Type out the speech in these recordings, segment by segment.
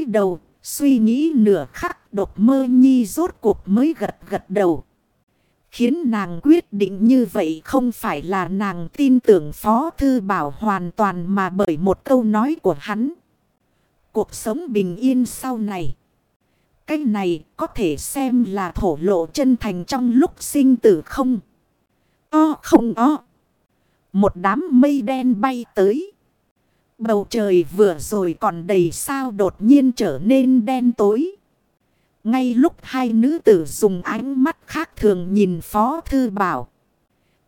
cúi đầu, suy nghĩ nửa khắc độc mơ nhi rốt cuộc mới gật gật đầu. Khiến nàng quyết định như vậy không phải là nàng tin tưởng Phó Thư Bảo hoàn toàn mà bởi một câu nói của hắn. Cuộc sống bình yên sau này. Cái này có thể xem là thổ lộ chân thành trong lúc sinh tử không? O không o. Một đám mây đen bay tới. Bầu trời vừa rồi còn đầy sao đột nhiên trở nên đen tối. Ngay lúc hai nữ tử dùng ánh mắt khác thường nhìn Phó Thư Bảo.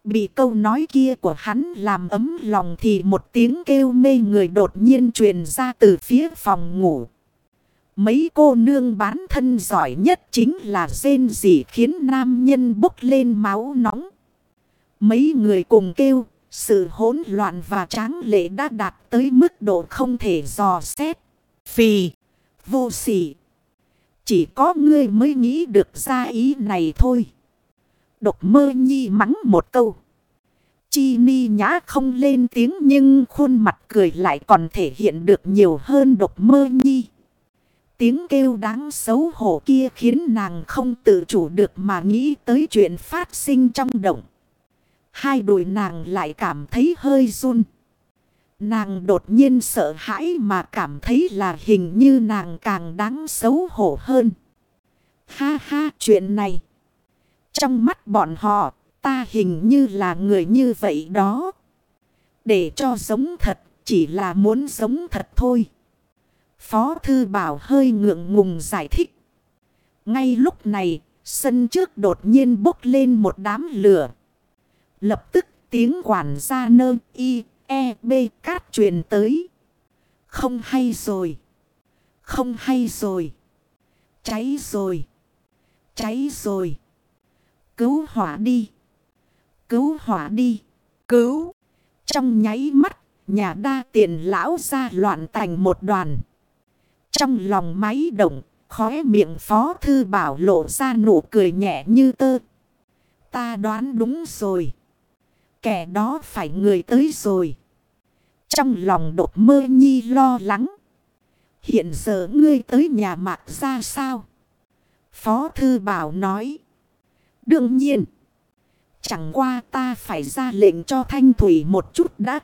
Bị câu nói kia của hắn làm ấm lòng thì một tiếng kêu mê người đột nhiên truyền ra từ phía phòng ngủ. Mấy cô nương bán thân giỏi nhất chính là rên gì khiến nam nhân bốc lên máu nóng. Mấy người cùng kêu, sự hỗn loạn và tráng lệ đã đạt tới mức độ không thể dò xét. Phì, vô sỉ. Chỉ có ngươi mới nghĩ được ra ý này thôi. Độc mơ nhi mắng một câu. Chi ni nhã không lên tiếng nhưng khuôn mặt cười lại còn thể hiện được nhiều hơn độc mơ nhi. Tiếng kêu đáng xấu hổ kia khiến nàng không tự chủ được mà nghĩ tới chuyện phát sinh trong động. Hai đùi nàng lại cảm thấy hơi run. Nàng đột nhiên sợ hãi mà cảm thấy là hình như nàng càng đáng xấu hổ hơn. Ha ha chuyện này. Trong mắt bọn họ, ta hình như là người như vậy đó. Để cho giống thật, chỉ là muốn giống thật thôi. Phó Thư Bảo hơi ngượng ngùng giải thích. Ngay lúc này, sân trước đột nhiên bốc lên một đám lửa. Lập tức tiếng quản gia nơ y e b cát truyền tới. Không hay rồi. Không hay rồi. Cháy rồi. Cháy rồi. Cứu hỏa đi. Cứu hỏa đi. Cứu. Trong nháy mắt, nhà đa tiền lão ra loạn thành một đoàn. Trong lòng máy động, khóe miệng phó thư bảo lộ ra nụ cười nhẹ như tơ. Ta đoán đúng rồi. Kẻ đó phải người tới rồi. Trong lòng đột mơ nhi lo lắng. Hiện giờ ngươi tới nhà mạc ra sao? Phó Thư Bảo nói. Đương nhiên. Chẳng qua ta phải ra lệnh cho Thanh Thủy một chút đã.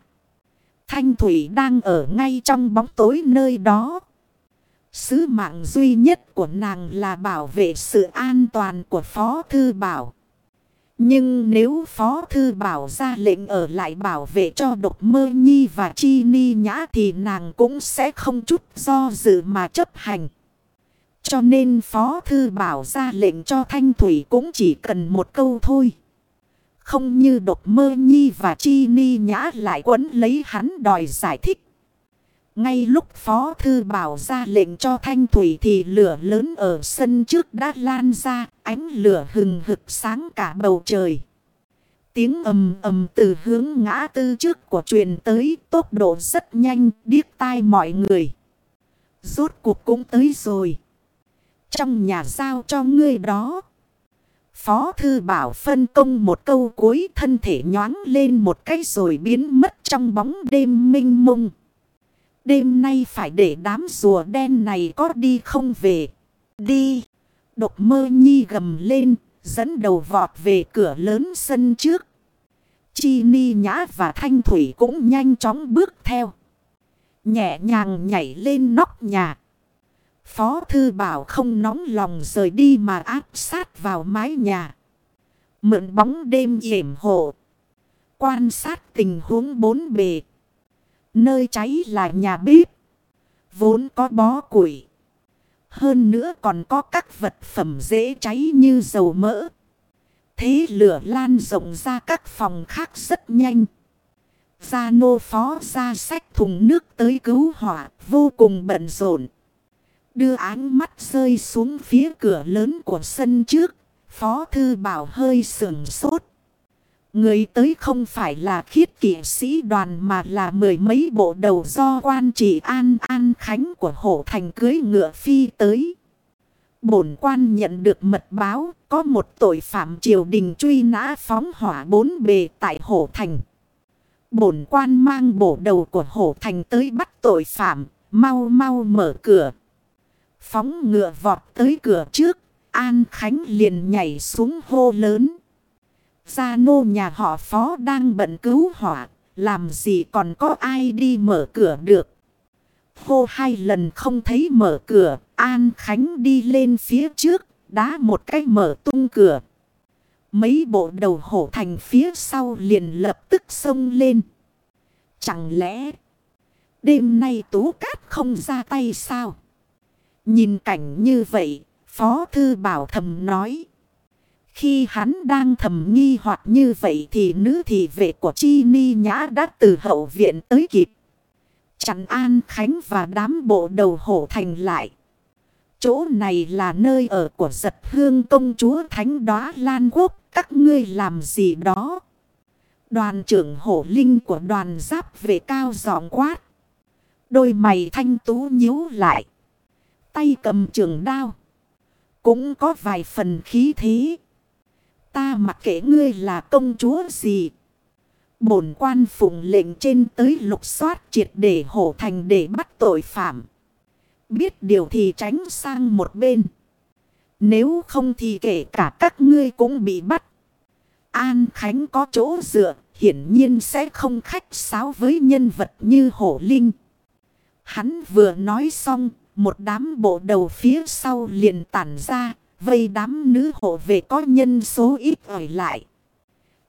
Thanh Thủy đang ở ngay trong bóng tối nơi đó. Sứ mạng duy nhất của nàng là bảo vệ sự an toàn của Phó Thư Bảo. Nhưng nếu Phó Thư Bảo ra lệnh ở lại bảo vệ cho độc mơ nhi và chi ni nhã thì nàng cũng sẽ không chút do dự mà chấp hành. Cho nên Phó Thư Bảo ra lệnh cho Thanh Thủy cũng chỉ cần một câu thôi. Không như độc mơ nhi và chi ni nhã lại quấn lấy hắn đòi giải thích. Ngay lúc Phó Thư Bảo ra lệnh cho Thanh Thủy thì lửa lớn ở sân trước đã lan ra, ánh lửa hừng hực sáng cả bầu trời. Tiếng ầm ầm từ hướng ngã tư trước của truyền tới tốc độ rất nhanh, điếc tai mọi người. Rốt cuộc cũng tới rồi. Trong nhà giao cho ngươi đó. Phó Thư Bảo phân công một câu cuối thân thể nhoáng lên một cái rồi biến mất trong bóng đêm minh mông. Đêm nay phải để đám rùa đen này có đi không về. Đi. Độc mơ nhi gầm lên. Dẫn đầu vọt về cửa lớn sân trước. Chi ni nhã và thanh thủy cũng nhanh chóng bước theo. Nhẹ nhàng nhảy lên nóc nhà. Phó thư bảo không nóng lòng rời đi mà áp sát vào mái nhà. Mượn bóng đêm yểm hộ. Quan sát tình huống bốn bề. Nơi cháy là nhà bếp. Vốn có bó củi. Hơn nữa còn có các vật phẩm dễ cháy như dầu mỡ. Thế lửa lan rộng ra các phòng khác rất nhanh. Gia nô phó ra sách thùng nước tới cứu hỏa, vô cùng bận rộn. Đưa ánh mắt rơi xuống phía cửa lớn của sân trước. Phó thư bảo hơi sườn sốt. Người tới không phải là khiết kỵ sĩ đoàn mà là mười mấy bộ đầu do quan trị an an khánh của hổ thành cưới ngựa phi tới. Bổn quan nhận được mật báo có một tội phạm triều đình truy nã phóng hỏa bốn bề tại hổ thành. Bổn quan mang bộ đầu của hổ thành tới bắt tội phạm, mau mau mở cửa. Phóng ngựa vọt tới cửa trước. An Khánh liền nhảy xuống hô lớn. Gia nô nhà họ phó đang bận cứu hỏa. Làm gì còn có ai đi mở cửa được. Hô hai lần không thấy mở cửa. An Khánh đi lên phía trước. Đá một cái mở tung cửa. Mấy bộ đầu hổ thành phía sau liền lập tức xông lên. Chẳng lẽ đêm nay tú cát không ra tay sao? Nhìn cảnh như vậy, Phó Thư Bảo thầm nói. Khi hắn đang thầm nghi hoặc như vậy thì nữ thị vệ của Chi Ni Nhã đã từ hậu viện tới kịp. Chặn An Khánh và đám bộ đầu hổ thành lại. Chỗ này là nơi ở của giật hương công chúa Thánh Đóa Lan Quốc. Các ngươi làm gì đó? Đoàn trưởng hổ linh của đoàn giáp về cao giọng quát. Đôi mày thanh tú nhíu lại. Tay cầm trường đao. Cũng có vài phần khí thế. Ta mặc kệ ngươi là công chúa gì. Bổn quan phụng lệnh trên tới lục soát triệt để hổ thành để bắt tội phạm. Biết điều thì tránh sang một bên. Nếu không thì kể cả các ngươi cũng bị bắt. An Khánh có chỗ dựa, hiển nhiên sẽ không khách sáo với nhân vật như hổ linh. Hắn vừa nói xong, một đám bộ đầu phía sau liền tản ra, vây đám nữ hộ về có nhân số ít ở lại.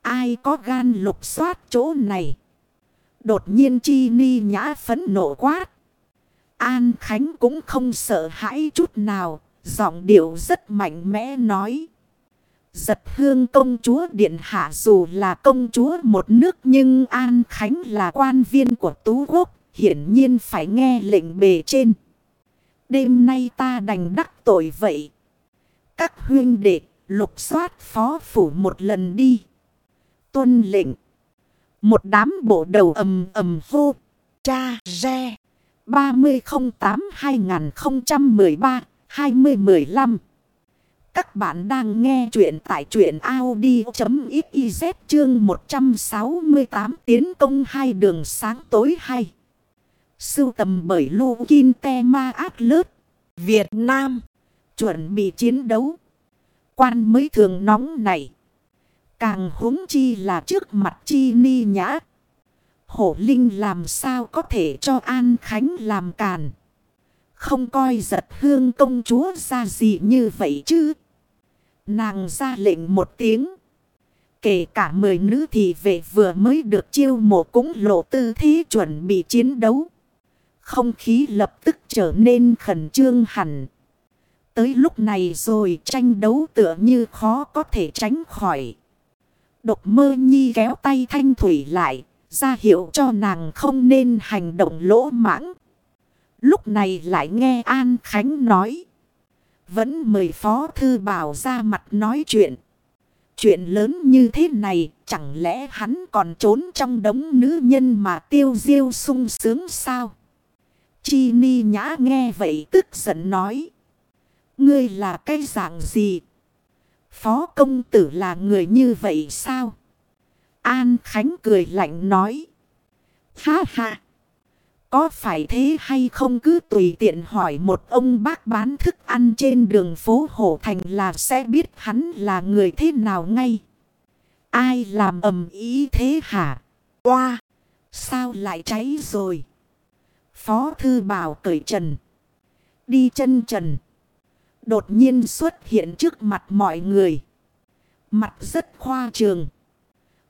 Ai có gan lục soát chỗ này? Đột nhiên chi ni nhã phấn nộ quát. An Khánh cũng không sợ hãi chút nào, giọng điệu rất mạnh mẽ nói. Giật hương công chúa Điện Hạ dù là công chúa một nước nhưng An Khánh là quan viên của Tú Quốc, hiển nhiên phải nghe lệnh bề trên. Đêm nay ta đành đắc tội vậy. Các huyên đệ, lục soát phó phủ một lần đi. Tuân lệnh. Một đám bộ đầu ầm ầm hô. Cha re. 3008-2013-2015 Các bạn đang nghe chuyện tại chuyện Audi.xyz chương 168 tiến công hai đường sáng tối hay. Sưu tầm bởi Lô Kinh Te Ma Át Việt Nam. Chuẩn bị chiến đấu. Quan mới thường nóng này. Càng húng chi là trước mặt chi ni nhã. Hổ Linh làm sao có thể cho An Khánh làm càn. Không coi giật hương công chúa ra gì như vậy chứ. Nàng ra lệnh một tiếng. Kể cả mười nữ thì vệ vừa mới được chiêu mộ cũng lộ tư thế chuẩn bị chiến đấu. Không khí lập tức trở nên khẩn trương hẳn. Tới lúc này rồi tranh đấu tựa như khó có thể tránh khỏi. Độc mơ nhi kéo tay thanh thủy lại, ra hiệu cho nàng không nên hành động lỗ mãng. Lúc này lại nghe An Khánh nói. Vẫn mời Phó Thư Bảo ra mặt nói chuyện. Chuyện lớn như thế này chẳng lẽ hắn còn trốn trong đống nữ nhân mà tiêu diêu sung sướng sao? Chi ni nhã nghe vậy tức giận nói. Ngươi là cái dạng gì? Phó công tử là người như vậy sao? An Khánh cười lạnh nói. Ha ha! Có phải thế hay không cứ tùy tiện hỏi một ông bác bán thức ăn trên đường phố Hổ Thành là sẽ biết hắn là người thế nào ngay. Ai làm ầm ý thế hả? Oa! Sao lại cháy rồi? Phó Thư Bảo cởi trần. Đi chân trần. Đột nhiên xuất hiện trước mặt mọi người. Mặt rất khoa trường.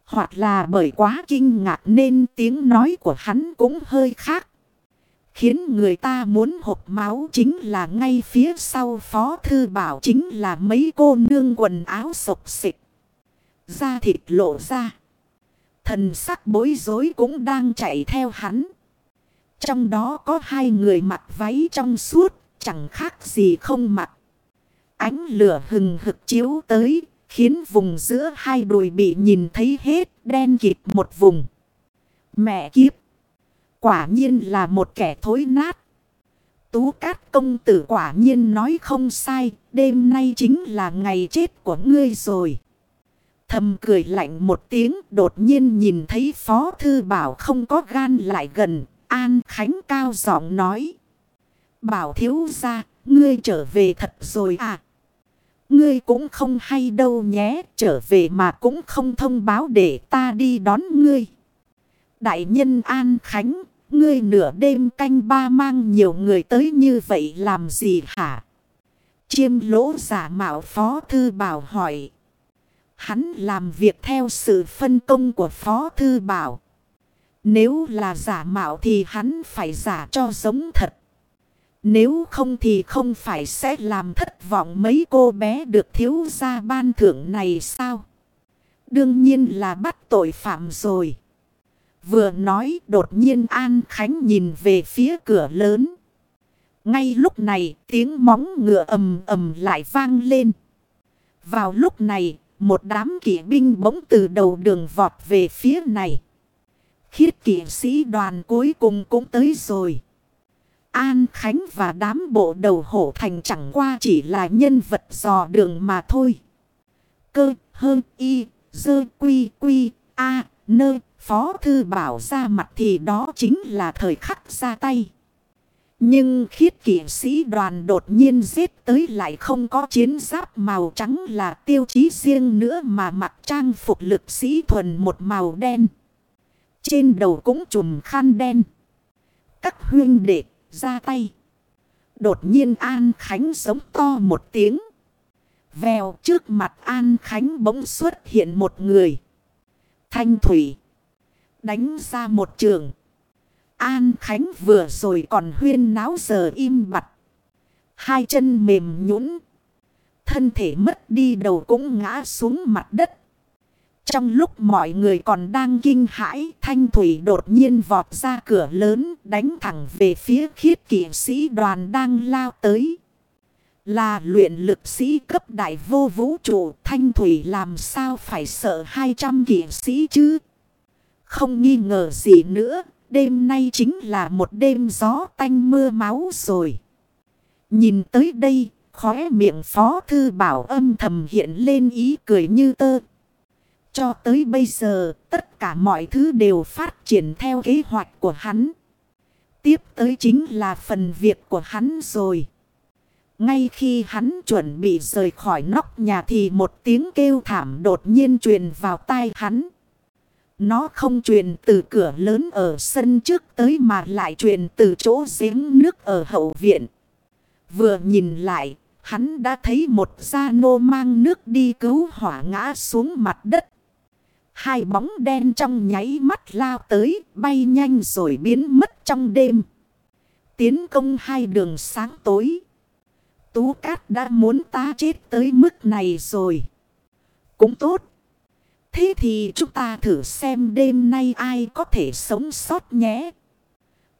Hoặc là bởi quá kinh ngạc nên tiếng nói của hắn cũng hơi khác. Khiến người ta muốn hộp máu chính là ngay phía sau phó thư bảo chính là mấy cô nương quần áo sộc xịt. Da thịt lộ ra. Thần sắc bối rối cũng đang chạy theo hắn. Trong đó có hai người mặc váy trong suốt, chẳng khác gì không mặc. Ánh lửa hừng hực chiếu tới, Khiến vùng giữa hai đùi bị nhìn thấy hết đen kịt một vùng. Mẹ kiếp. Quả nhiên là một kẻ thối nát. Tú cát công tử quả nhiên nói không sai. Đêm nay chính là ngày chết của ngươi rồi. Thầm cười lạnh một tiếng đột nhiên nhìn thấy Phó Thư Bảo không có gan lại gần. An Khánh cao giọng nói. Bảo thiếu ra, ngươi trở về thật rồi à? Ngươi cũng không hay đâu nhé, trở về mà cũng không thông báo để ta đi đón ngươi. Đại nhân An Khánh, ngươi nửa đêm canh ba mang nhiều người tới như vậy làm gì hả? Chiêm lỗ giả mạo phó thư bảo hỏi. Hắn làm việc theo sự phân công của phó thư bảo. Nếu là giả mạo thì hắn phải giả cho giống thật. Nếu không thì không phải sẽ làm thất vọng mấy cô bé được thiếu gia ban thưởng này sao? Đương nhiên là bắt tội phạm rồi. Vừa nói, đột nhiên An Khánh nhìn về phía cửa lớn. Ngay lúc này, tiếng móng ngựa ầm ầm lại vang lên. Vào lúc này, một đám kỵ binh bỗng từ đầu đường vọt về phía này. Khiết kỵ sĩ đoàn cuối cùng cũng tới rồi. An Khánh và đám bộ đầu hổ thành chẳng qua chỉ là nhân vật dò đường mà thôi. Cơ, hơn, y, dơ, quy, quy, a, nơ, phó thư bảo ra mặt thì đó chính là thời khắc ra tay. Nhưng khiết kỷ sĩ đoàn đột nhiên giết tới lại không có chiến giáp màu trắng là tiêu chí riêng nữa mà mặc trang phục lực sĩ thuần một màu đen. Trên đầu cũng trùm khăn đen. Các huyên đệ ra tay. Đột nhiên An Khánh giống to một tiếng. Vèo trước mặt An Khánh bỗng xuất hiện một người. Thanh Thủy. Đánh ra một trường. An Khánh vừa rồi còn huyên náo giờ im bặt. Hai chân mềm nhũn Thân thể mất đi đầu cũng ngã xuống mặt đất. Trong lúc mọi người còn đang kinh hãi, Thanh Thủy đột nhiên vọt ra cửa lớn, đánh thẳng về phía khiết kỵ sĩ đoàn đang lao tới. Là luyện lực sĩ cấp đại vô vũ trụ, Thanh Thủy làm sao phải sợ 200 kỵ sĩ chứ? Không nghi ngờ gì nữa, đêm nay chính là một đêm gió tanh mưa máu rồi. Nhìn tới đây, khóe miệng phó thư bảo âm thầm hiện lên ý cười như tơ. Cho tới bây giờ, tất cả mọi thứ đều phát triển theo kế hoạch của hắn. Tiếp tới chính là phần việc của hắn rồi. Ngay khi hắn chuẩn bị rời khỏi nóc nhà thì một tiếng kêu thảm đột nhiên truyền vào tai hắn. Nó không truyền từ cửa lớn ở sân trước tới mà lại truyền từ chỗ giếng nước ở hậu viện. Vừa nhìn lại, hắn đã thấy một gia nô mang nước đi cứu hỏa ngã xuống mặt đất. Hai bóng đen trong nháy mắt lao tới, bay nhanh rồi biến mất trong đêm. Tiến công hai đường sáng tối. Tú Cát đã muốn ta chết tới mức này rồi. Cũng tốt. Thế thì chúng ta thử xem đêm nay ai có thể sống sót nhé.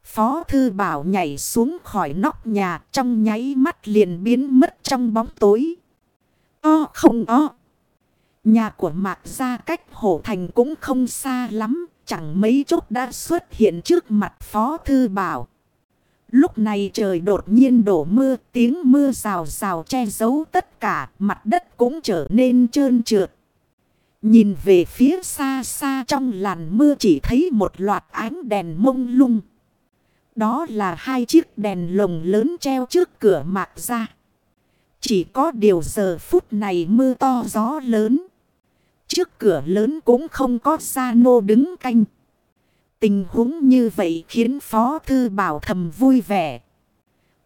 Phó thư bảo nhảy xuống khỏi nóc nhà trong nháy mắt liền biến mất trong bóng tối. O không o. Nhà của Mạc Gia cách Hổ Thành cũng không xa lắm, chẳng mấy chốc đã xuất hiện trước mặt Phó Thư Bảo. Lúc này trời đột nhiên đổ mưa, tiếng mưa rào rào che giấu tất cả, mặt đất cũng trở nên trơn trượt. Nhìn về phía xa xa trong làn mưa chỉ thấy một loạt ánh đèn mông lung. Đó là hai chiếc đèn lồng lớn treo trước cửa Mạc Gia. Chỉ có điều giờ phút này mưa to gió lớn. Trước cửa lớn cũng không có xa nô đứng canh. Tình huống như vậy khiến Phó Thư Bảo thầm vui vẻ.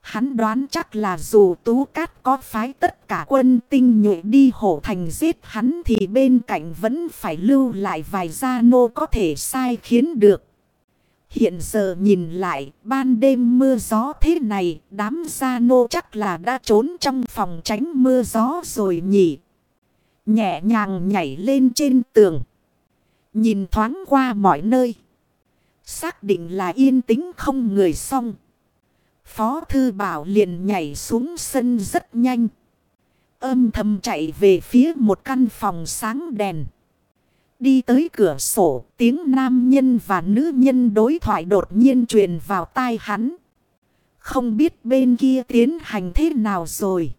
Hắn đoán chắc là dù Tú Cát có phái tất cả quân tinh nhuệ đi hổ thành giết hắn thì bên cạnh vẫn phải lưu lại vài gia nô có thể sai khiến được. Hiện giờ nhìn lại, ban đêm mưa gió thế này, đám gia nô chắc là đã trốn trong phòng tránh mưa gió rồi nhỉ. Nhẹ nhàng nhảy lên trên tường. Nhìn thoáng qua mọi nơi. Xác định là yên tĩnh không người xong. Phó thư bảo liền nhảy xuống sân rất nhanh. Âm thầm chạy về phía một căn phòng sáng đèn. Đi tới cửa sổ, tiếng nam nhân và nữ nhân đối thoại đột nhiên truyền vào tai hắn. Không biết bên kia tiến hành thế nào rồi.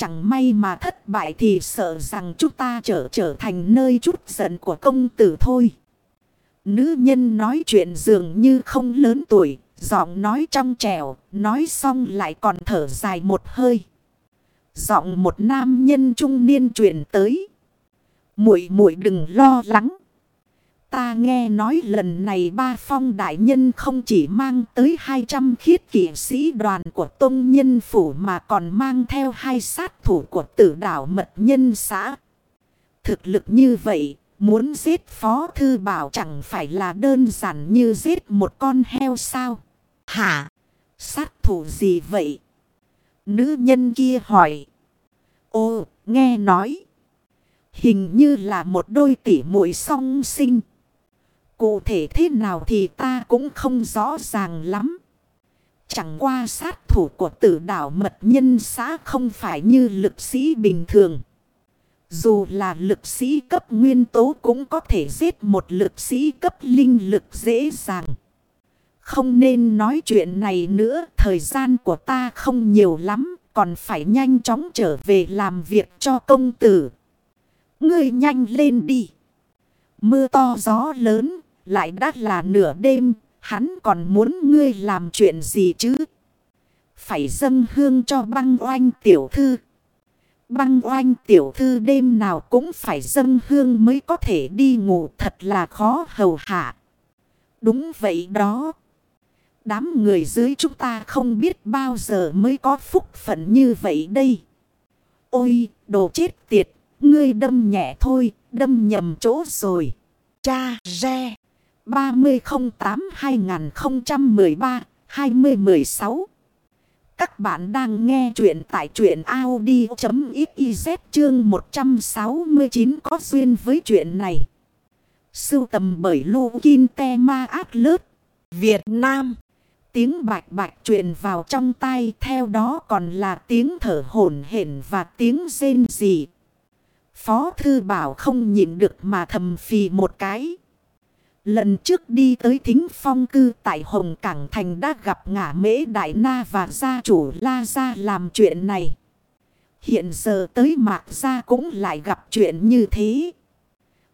Chẳng may mà thất bại thì sợ rằng chúng ta trở trở thành nơi chút giận của công tử thôi. Nữ nhân nói chuyện dường như không lớn tuổi, Giọng nói trong trẻo, nói xong lại còn thở dài một hơi. Giọng một nam nhân trung niên truyền tới. Muội muội đừng lo lắng. Ta nghe nói lần này ba phong đại nhân không chỉ mang tới 200 khiết kỷ sĩ đoàn của tông nhân phủ mà còn mang theo hai sát thủ của tử đảo mật nhân xã. Thực lực như vậy, muốn giết phó thư bảo chẳng phải là đơn giản như giết một con heo sao? Hả? Sát thủ gì vậy? Nữ nhân kia hỏi. Ô, nghe nói. Hình như là một đôi tỷ muội song sinh. Cụ thể thế nào thì ta cũng không rõ ràng lắm. Chẳng qua sát thủ của tử đảo mật nhân xã không phải như lực sĩ bình thường. Dù là lực sĩ cấp nguyên tố cũng có thể giết một lực sĩ cấp linh lực dễ dàng. Không nên nói chuyện này nữa, thời gian của ta không nhiều lắm, còn phải nhanh chóng trở về làm việc cho công tử. Ngươi nhanh lên đi. Mưa to gió lớn, lại đã là nửa đêm, hắn còn muốn ngươi làm chuyện gì chứ? Phải dâng hương cho băng oanh tiểu thư. Băng oanh tiểu thư đêm nào cũng phải dâng hương mới có thể đi ngủ thật là khó hầu hạ. Đúng vậy đó. Đám người dưới chúng ta không biết bao giờ mới có phúc phận như vậy đây. Ôi, đồ chết tiệt, ngươi đâm nhẹ thôi, đâm nhầm chỗ rồi. Cha, re. 3008-2013-2016 Các bạn đang nghe chuyện tại truyện Audi.xyz chương 169 có duyên với chuyện này. Sưu tầm bởi Lô Kinh Te Ma Át Lớt, Việt Nam. Tiếng bạch bạch truyền vào trong tay theo đó còn là tiếng thở hổn hển và tiếng rên rỉ. Phó thư bảo không nhịn được mà thầm phì một cái. Lần trước đi tới thính phong cư tại Hồng Cảng Thành đã gặp ngả mễ đại na và gia chủ la gia làm chuyện này. Hiện giờ tới mạc gia cũng lại gặp chuyện như thế.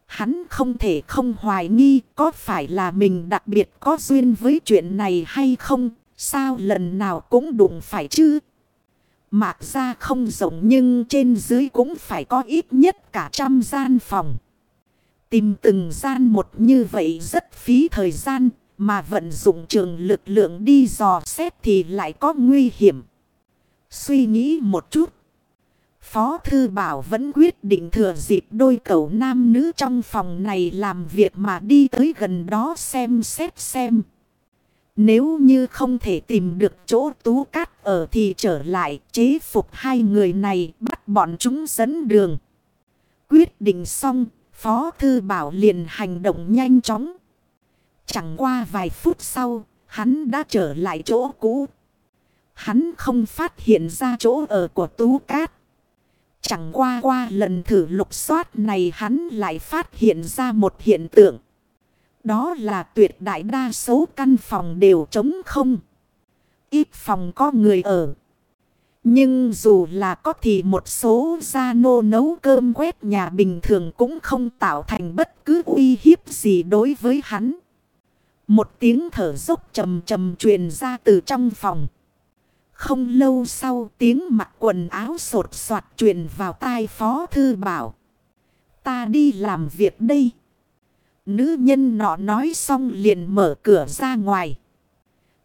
Hắn không thể không hoài nghi có phải là mình đặc biệt có duyên với chuyện này hay không. Sao lần nào cũng đụng phải chứ. Mạc gia không rộng nhưng trên dưới cũng phải có ít nhất cả trăm gian phòng. Tìm từng gian một như vậy rất phí thời gian, mà vận dụng trường lực lượng đi dò xét thì lại có nguy hiểm. Suy nghĩ một chút. Phó Thư Bảo vẫn quyết định thừa dịp đôi cậu nam nữ trong phòng này làm việc mà đi tới gần đó xem xét xem. Nếu như không thể tìm được chỗ tú cát ở thì trở lại chế phục hai người này bắt bọn chúng dẫn đường. Quyết định xong Phó Thư Bảo liền hành động nhanh chóng. Chẳng qua vài phút sau, hắn đã trở lại chỗ cũ. Hắn không phát hiện ra chỗ ở của Tú Cát. Chẳng qua qua lần thử lục soát này hắn lại phát hiện ra một hiện tượng. Đó là tuyệt đại đa số căn phòng đều trống không. Ít phòng có người ở. Nhưng dù là có thì một số gia nô nấu cơm quét nhà bình thường cũng không tạo thành bất cứ uy hiếp gì đối với hắn. Một tiếng thở dốc trầm trầm truyền ra từ trong phòng. Không lâu sau tiếng mặc quần áo sột soạt truyền vào tai phó thư bảo. Ta đi làm việc đây. Nữ nhân nọ nói xong liền mở cửa ra ngoài.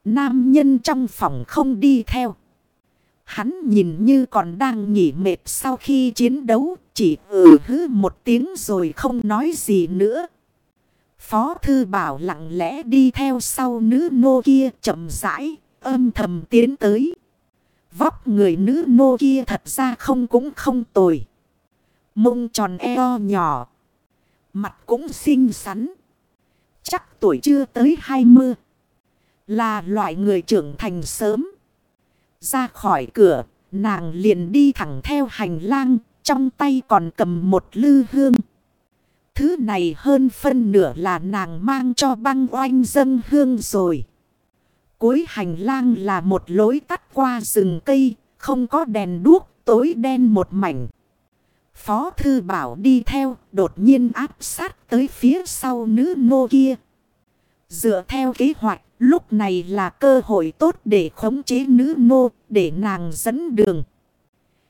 Nam nhân trong phòng không đi theo. Hắn nhìn như còn đang nghỉ mệt sau khi chiến đấu, chỉ ừ hứ một tiếng rồi không nói gì nữa. Phó thư bảo lặng lẽ đi theo sau nữ nô kia chậm rãi, âm thầm tiến tới. Vóc người nữ nô kia thật ra không cũng không tồi. Mông tròn eo nhỏ. Mặt cũng xinh xắn. Chắc tuổi chưa tới 20. Là loại người trưởng thành sớm. Ra khỏi cửa, nàng liền đi thẳng theo hành lang, trong tay còn cầm một lư hương. Thứ này hơn phân nửa là nàng mang cho băng oanh dân hương rồi. Cuối hành lang là một lối tắt qua rừng cây, không có đèn đuốc, tối đen một mảnh. Phó thư bảo đi theo, đột nhiên áp sát tới phía sau nữ nô kia. Dựa theo kế hoạch, Lúc này là cơ hội tốt để khống chế nữ nô, để nàng dẫn đường.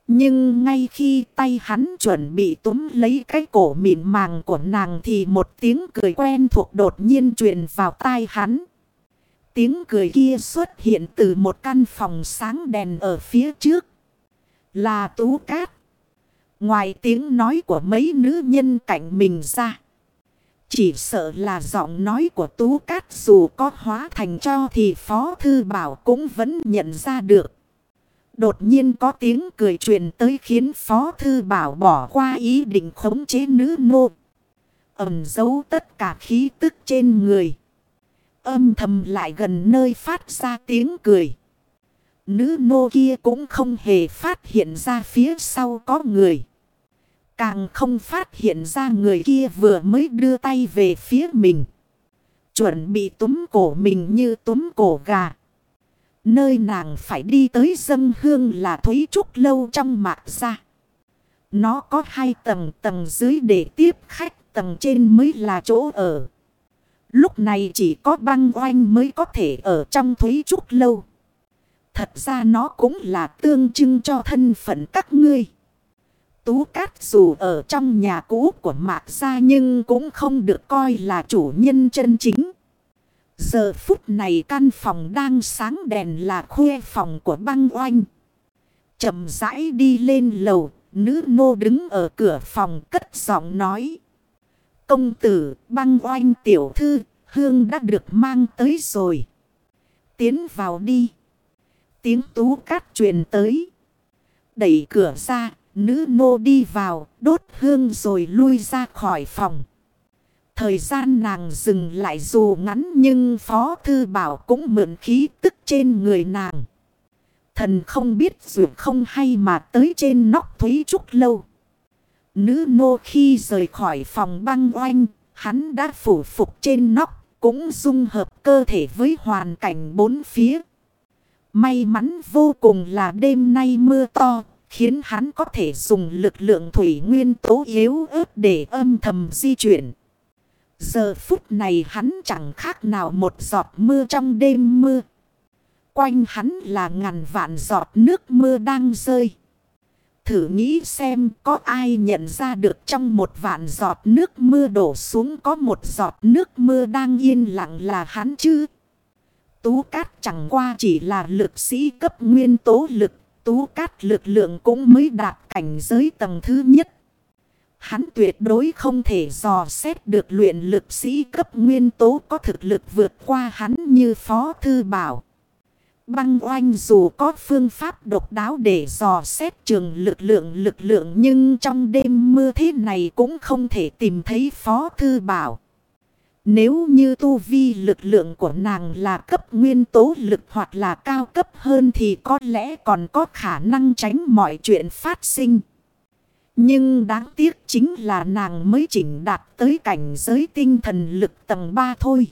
Nhưng ngay khi tay hắn chuẩn bị túm lấy cái cổ mịn màng của nàng thì một tiếng cười quen thuộc đột nhiên truyền vào tai hắn. Tiếng cười kia xuất hiện từ một căn phòng sáng đèn ở phía trước. Là Tú Cát. Ngoài tiếng nói của mấy nữ nhân cạnh mình ra. Chỉ sợ là giọng nói của Tú Cát dù có hóa thành cho thì Phó Thư Bảo cũng vẫn nhận ra được. Đột nhiên có tiếng cười truyền tới khiến Phó Thư Bảo bỏ qua ý định khống chế nữ nô. Ẩm giấu tất cả khí tức trên người. Âm thầm lại gần nơi phát ra tiếng cười. Nữ nô kia cũng không hề phát hiện ra phía sau có người. Càng không phát hiện ra người kia vừa mới đưa tay về phía mình. Chuẩn bị túm cổ mình như túm cổ gà. Nơi nàng phải đi tới dân hương là Thúy Trúc Lâu trong mạc ra. Nó có hai tầng tầng dưới để tiếp khách, tầng trên mới là chỗ ở. Lúc này chỉ có băng oanh mới có thể ở trong Thúy Trúc Lâu. Thật ra nó cũng là tương trưng cho thân phận các ngươi. Tú Cát dù ở trong nhà cũ của Mạc Gia nhưng cũng không được coi là chủ nhân chân chính. Giờ phút này căn phòng đang sáng đèn là khuê phòng của băng oanh. chậm rãi đi lên lầu, nữ nô đứng ở cửa phòng cất giọng nói. Công tử băng oanh tiểu thư, hương đã được mang tới rồi. Tiến vào đi. Tiếng tú cát truyền tới. Đẩy cửa ra, nữ nô đi vào, đốt hương rồi lui ra khỏi phòng. Thời gian nàng dừng lại dù ngắn nhưng Phó Thư Bảo cũng mượn khí tức trên người nàng. Thần không biết dù không hay mà tới trên nóc Thúy Trúc Lâu. Nữ nô khi rời khỏi phòng băng oanh, hắn đã phủ phục trên nóc, cũng dung hợp cơ thể với hoàn cảnh bốn phía. May mắn vô cùng là đêm nay mưa to, khiến hắn có thể dùng lực lượng thủy nguyên tố yếu ớt để âm thầm di chuyển. Giờ phút này hắn chẳng khác nào một giọt mưa trong đêm mưa. Quanh hắn là ngàn vạn giọt nước mưa đang rơi. Thử nghĩ xem có ai nhận ra được trong một vạn giọt nước mưa đổ xuống có một giọt nước mưa đang yên lặng là hắn chứ. Tú Cát chẳng qua chỉ là lực sĩ cấp nguyên tố lực. Tú Cát lực lượng cũng mới đạt cảnh giới tầng thứ nhất. Hắn tuyệt đối không thể dò xét được luyện lực sĩ cấp nguyên tố có thực lực vượt qua hắn như Phó Thư Bảo. Băng oanh dù có phương pháp độc đáo để dò xét trường lực lượng lực lượng nhưng trong đêm mưa thế này cũng không thể tìm thấy Phó Thư Bảo. Nếu như tu vi lực lượng của nàng là cấp nguyên tố lực hoặc là cao cấp hơn thì có lẽ còn có khả năng tránh mọi chuyện phát sinh. Nhưng đáng tiếc chính là nàng mới chỉnh đạt tới cảnh giới tinh thần lực tầng 3 thôi.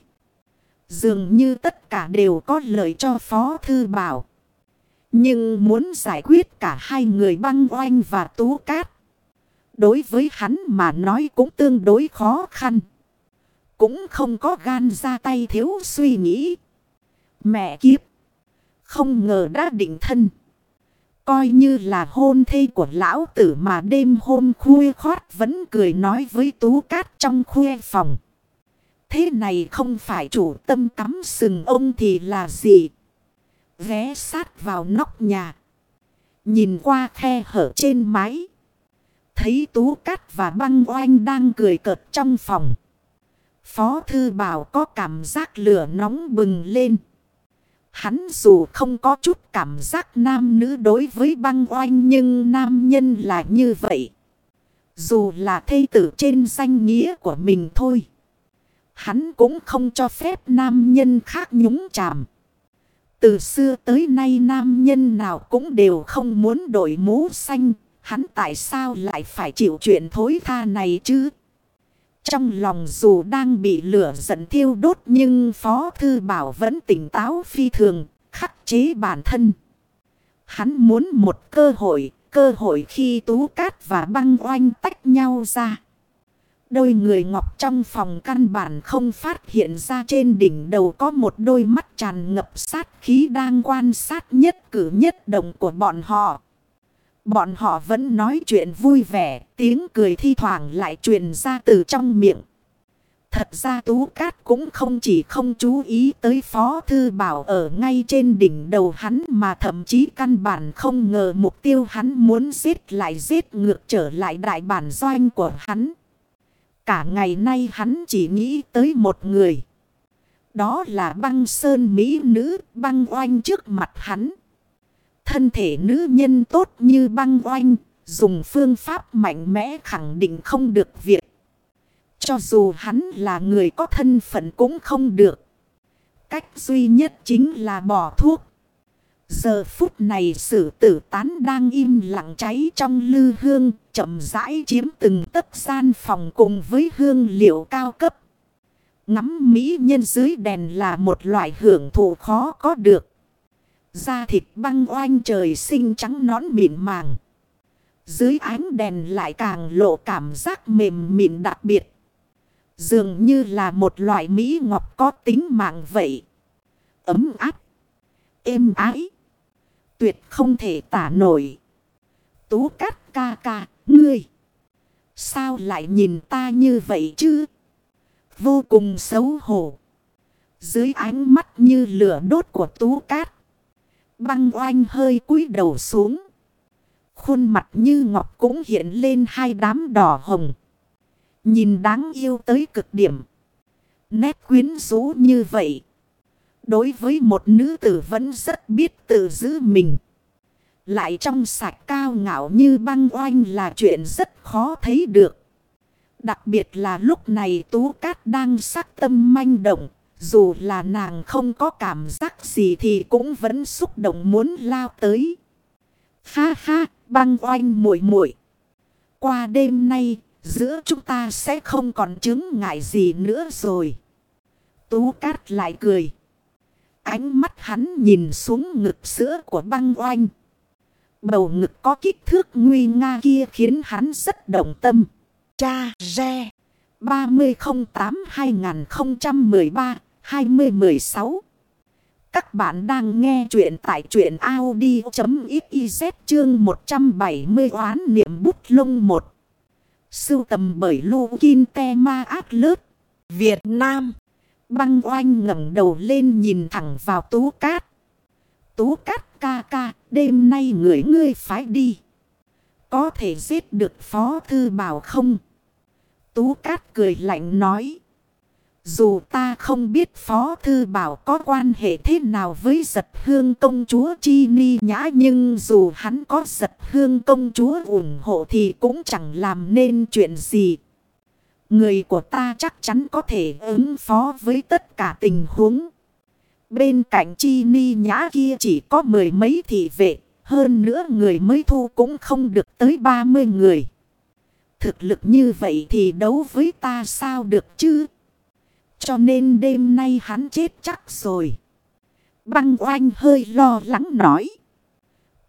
Dường như tất cả đều có lợi cho Phó Thư Bảo. Nhưng muốn giải quyết cả hai người băng oanh và tú cát. Đối với hắn mà nói cũng tương đối khó khăn. Cũng không có gan ra tay thiếu suy nghĩ. Mẹ kiếp. Không ngờ đã định thân. Coi như là hôn thê của lão tử mà đêm hôm khuya khót vẫn cười nói với tú cát trong khuê phòng. Thế này không phải chủ tâm cắm sừng ông thì là gì? Ghé sát vào nóc nhà. Nhìn qua khe hở trên mái. Thấy tú cát và băng oanh đang cười cợt trong phòng. Phó thư bảo có cảm giác lửa nóng bừng lên. Hắn dù không có chút cảm giác nam nữ đối với băng oanh nhưng nam nhân là như vậy. Dù là thây tử trên danh nghĩa của mình thôi. Hắn cũng không cho phép nam nhân khác nhúng chàm. Từ xưa tới nay nam nhân nào cũng đều không muốn đổi mũ xanh. Hắn tại sao lại phải chịu chuyện thối tha này chứ? Trong lòng dù đang bị lửa giận thiêu đốt nhưng Phó Thư Bảo vẫn tỉnh táo phi thường, khắc chế bản thân. Hắn muốn một cơ hội, cơ hội khi Tú Cát và băng oanh tách nhau ra. Đôi người ngọc trong phòng căn bản không phát hiện ra trên đỉnh đầu có một đôi mắt tràn ngập sát khí đang quan sát nhất cử nhất động của bọn họ. Bọn họ vẫn nói chuyện vui vẻ, tiếng cười thi thoảng lại truyền ra từ trong miệng. Thật ra Tú Cát cũng không chỉ không chú ý tới Phó Thư Bảo ở ngay trên đỉnh đầu hắn mà thậm chí căn bản không ngờ mục tiêu hắn muốn giết lại giết ngược trở lại đại bản doanh của hắn. Cả ngày nay hắn chỉ nghĩ tới một người. Đó là băng sơn mỹ nữ băng oanh trước mặt hắn. Thân thể nữ nhân tốt như băng oanh, dùng phương pháp mạnh mẽ khẳng định không được việc. Cho dù hắn là người có thân phận cũng không được. Cách duy nhất chính là bỏ thuốc. Giờ phút này sử tử tán đang im lặng cháy trong lư hương, chậm rãi chiếm từng tấc gian phòng cùng với hương liệu cao cấp. Ngắm mỹ nhân dưới đèn là một loại hưởng thụ khó có được. Da thịt băng oanh trời sinh trắng nón mịn màng. Dưới ánh đèn lại càng lộ cảm giác mềm mịn đặc biệt. Dường như là một loại mỹ ngọc có tính mạng vậy. Ấm áp. Êm ái. Tuyệt không thể tả nổi. Tú cát ca ca, ngươi. Sao lại nhìn ta như vậy chứ? Vô cùng xấu hổ. Dưới ánh mắt như lửa đốt của tú cát. Băng oanh hơi cúi đầu xuống. Khuôn mặt như ngọc cũng hiện lên hai đám đỏ hồng. Nhìn đáng yêu tới cực điểm. Nét quyến rũ như vậy. Đối với một nữ tử vẫn rất biết tự giữ mình. Lại trong sạch cao ngạo như băng oanh là chuyện rất khó thấy được. Đặc biệt là lúc này Tú Cát đang sắc tâm manh động. Dù là nàng không có cảm giác gì thì cũng vẫn xúc động muốn lao tới. Ha ha, băng oanh muội muội Qua đêm nay, giữa chúng ta sẽ không còn chứng ngại gì nữa rồi. Tú Cát lại cười. Ánh mắt hắn nhìn xuống ngực sữa của băng oanh. Bầu ngực có kích thước nguy nga kia khiến hắn rất động tâm. Cha Re 3008-2013-2016 Các bạn đang nghe chuyện tại chuyện Audi.xyz chương 170 oán niệm bút lông 1. Sưu tầm bởi Lô Kinh Te Ma Át Lớt, Việt Nam. Băng oanh ngẩng đầu lên nhìn thẳng vào tú cát. Tú cát ca ca, đêm nay người ngươi phải đi. Có thể giết được phó thư bảo không? Tú cát cười lạnh nói. Dù ta không biết Phó Thư Bảo có quan hệ thế nào với giật hương công chúa Chi Ni Nhã nhưng dù hắn có giật hương công chúa ủng hộ thì cũng chẳng làm nên chuyện gì. Người của ta chắc chắn có thể ứng phó với tất cả tình huống. Bên cạnh Chi Ni Nhã kia chỉ có mười mấy thị vệ, hơn nữa người mới thu cũng không được tới ba mươi người. Thực lực như vậy thì đấu với ta sao được chứ? Cho nên đêm nay hắn chết chắc rồi. Băng oanh hơi lo lắng nói.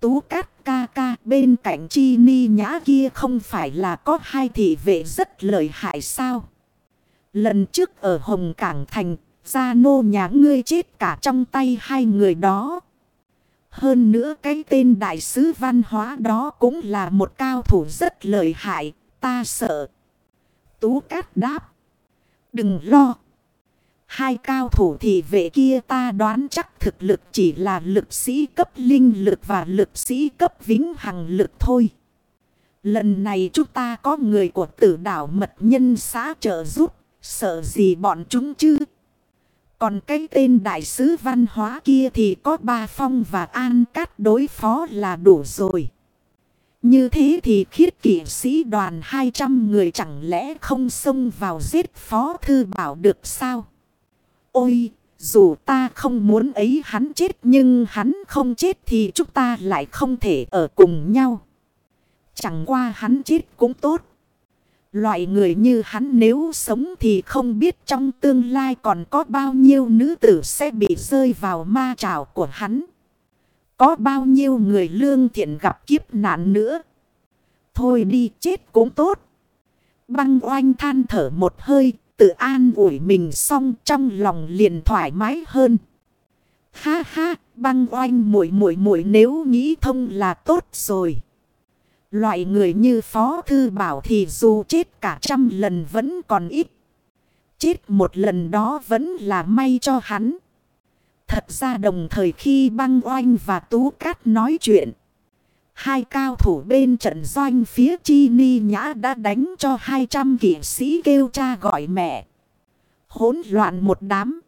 Tú cát ca ca bên cạnh chi ni nhã kia không phải là có hai thị vệ rất lợi hại sao? Lần trước ở Hồng Cảng Thành, gia nô nhà ngươi chết cả trong tay hai người đó. Hơn nữa cái tên đại sứ văn hóa đó cũng là một cao thủ rất lợi hại, ta sợ. Tú cát đáp. Đừng lo. Hai cao thủ thị vệ kia ta đoán chắc thực lực chỉ là lực sĩ cấp linh lực và lực sĩ cấp vĩnh hằng lực thôi. Lần này chúng ta có người của tử đảo mật nhân xã trợ giúp, sợ gì bọn chúng chứ? Còn cái tên đại sứ văn hóa kia thì có ba phong và an cát đối phó là đủ rồi. Như thế thì khiết kỷ sĩ đoàn 200 người chẳng lẽ không xông vào giết phó thư bảo được sao? Ôi, dù ta không muốn ấy hắn chết nhưng hắn không chết thì chúng ta lại không thể ở cùng nhau. Chẳng qua hắn chết cũng tốt. Loại người như hắn nếu sống thì không biết trong tương lai còn có bao nhiêu nữ tử sẽ bị rơi vào ma trào của hắn. Có bao nhiêu người lương thiện gặp kiếp nạn nữa. Thôi đi chết cũng tốt. băng oanh than thở một hơi, tự an ủi mình xong trong lòng liền thoải mái hơn. Ha ha, băng oanh muội muội muội nếu nghĩ thông là tốt rồi. Loại người như Phó Thư Bảo thì dù chết cả trăm lần vẫn còn ít. Chết một lần đó vẫn là may cho hắn. Thật ra đồng thời khi băng oanh và tú cát nói chuyện. Hai cao thủ bên trận doanh phía chi ni nhã đã đánh cho 200 kỷ sĩ kêu cha gọi mẹ. Hỗn loạn một đám.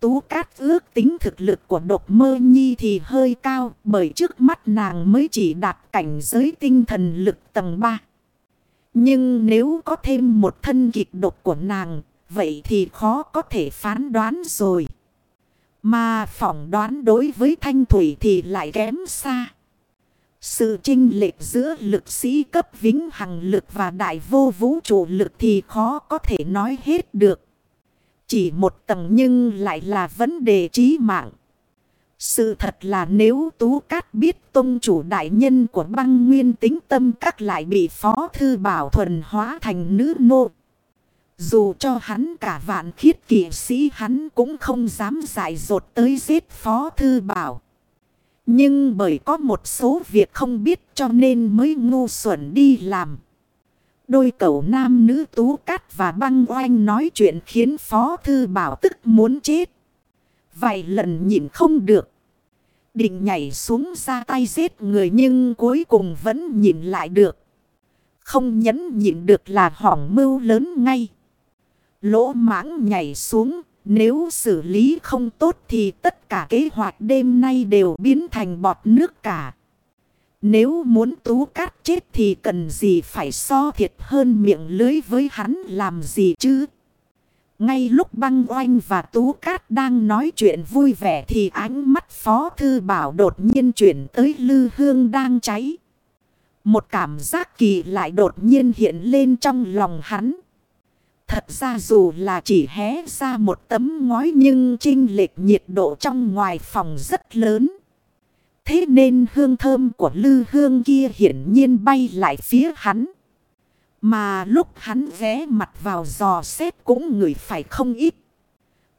Tú cát ước tính thực lực của độc mơ nhi thì hơi cao bởi trước mắt nàng mới chỉ đạt cảnh giới tinh thần lực tầng 3. Nhưng nếu có thêm một thân kịch độc của nàng, vậy thì khó có thể phán đoán rồi. Mà phỏng đoán đối với thanh thủy thì lại kém xa. Sự chinh lệch giữa lực sĩ cấp vĩnh hằng lực và đại vô vũ trụ lực thì khó có thể nói hết được. Chỉ một tầng nhưng lại là vấn đề trí mạng. Sự thật là nếu Tú Cát biết tôn chủ đại nhân của băng nguyên tính tâm các lại bị Phó Thư Bảo thuần hóa thành nữ nô. Dù cho hắn cả vạn khiết kỷ sĩ hắn cũng không dám dại dột tới giết Phó Thư Bảo. Nhưng bởi có một số việc không biết cho nên mới ngu xuẩn đi làm. Đôi cậu nam nữ tú cát và băng oanh nói chuyện khiến Phó Thư Bảo tức muốn chết. Vài lần nhịn không được. Định nhảy xuống ra tay giết người nhưng cuối cùng vẫn nhịn lại được. Không nhẫn nhịn được là hỏng mưu lớn ngay. Lỗ mãng nhảy xuống. Nếu xử lý không tốt thì tất cả kế hoạch đêm nay đều biến thành bọt nước cả. Nếu muốn tú cát chết thì cần gì phải so thiệt hơn miệng lưới với hắn làm gì chứ? Ngay lúc băng oanh và tú cát đang nói chuyện vui vẻ thì ánh mắt phó thư bảo đột nhiên chuyển tới lư hương đang cháy. Một cảm giác kỳ lại đột nhiên hiện lên trong lòng hắn. Thật ra dù là chỉ hé ra một tấm ngói nhưng trinh lệch nhiệt độ trong ngoài phòng rất lớn. Thế nên hương thơm của lư hương kia hiển nhiên bay lại phía hắn. Mà lúc hắn ghé mặt vào giò xét cũng ngửi phải không ít.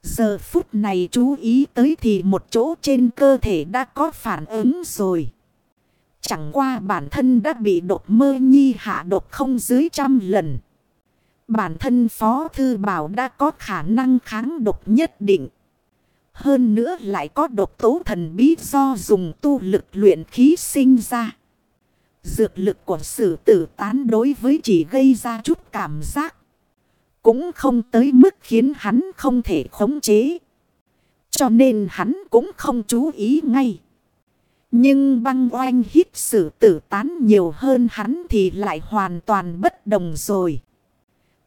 Giờ phút này chú ý tới thì một chỗ trên cơ thể đã có phản ứng rồi. Chẳng qua bản thân đã bị đột mơ nhi hạ độc không dưới trăm lần. Bản thân Phó Thư Bảo đã có khả năng kháng độc nhất định. Hơn nữa lại có độc tố thần bí do dùng tu lực luyện khí sinh ra. Dược lực của sử tử tán đối với chỉ gây ra chút cảm giác. Cũng không tới mức khiến hắn không thể khống chế. Cho nên hắn cũng không chú ý ngay. Nhưng băng oanh hít sử tử tán nhiều hơn hắn thì lại hoàn toàn bất đồng rồi.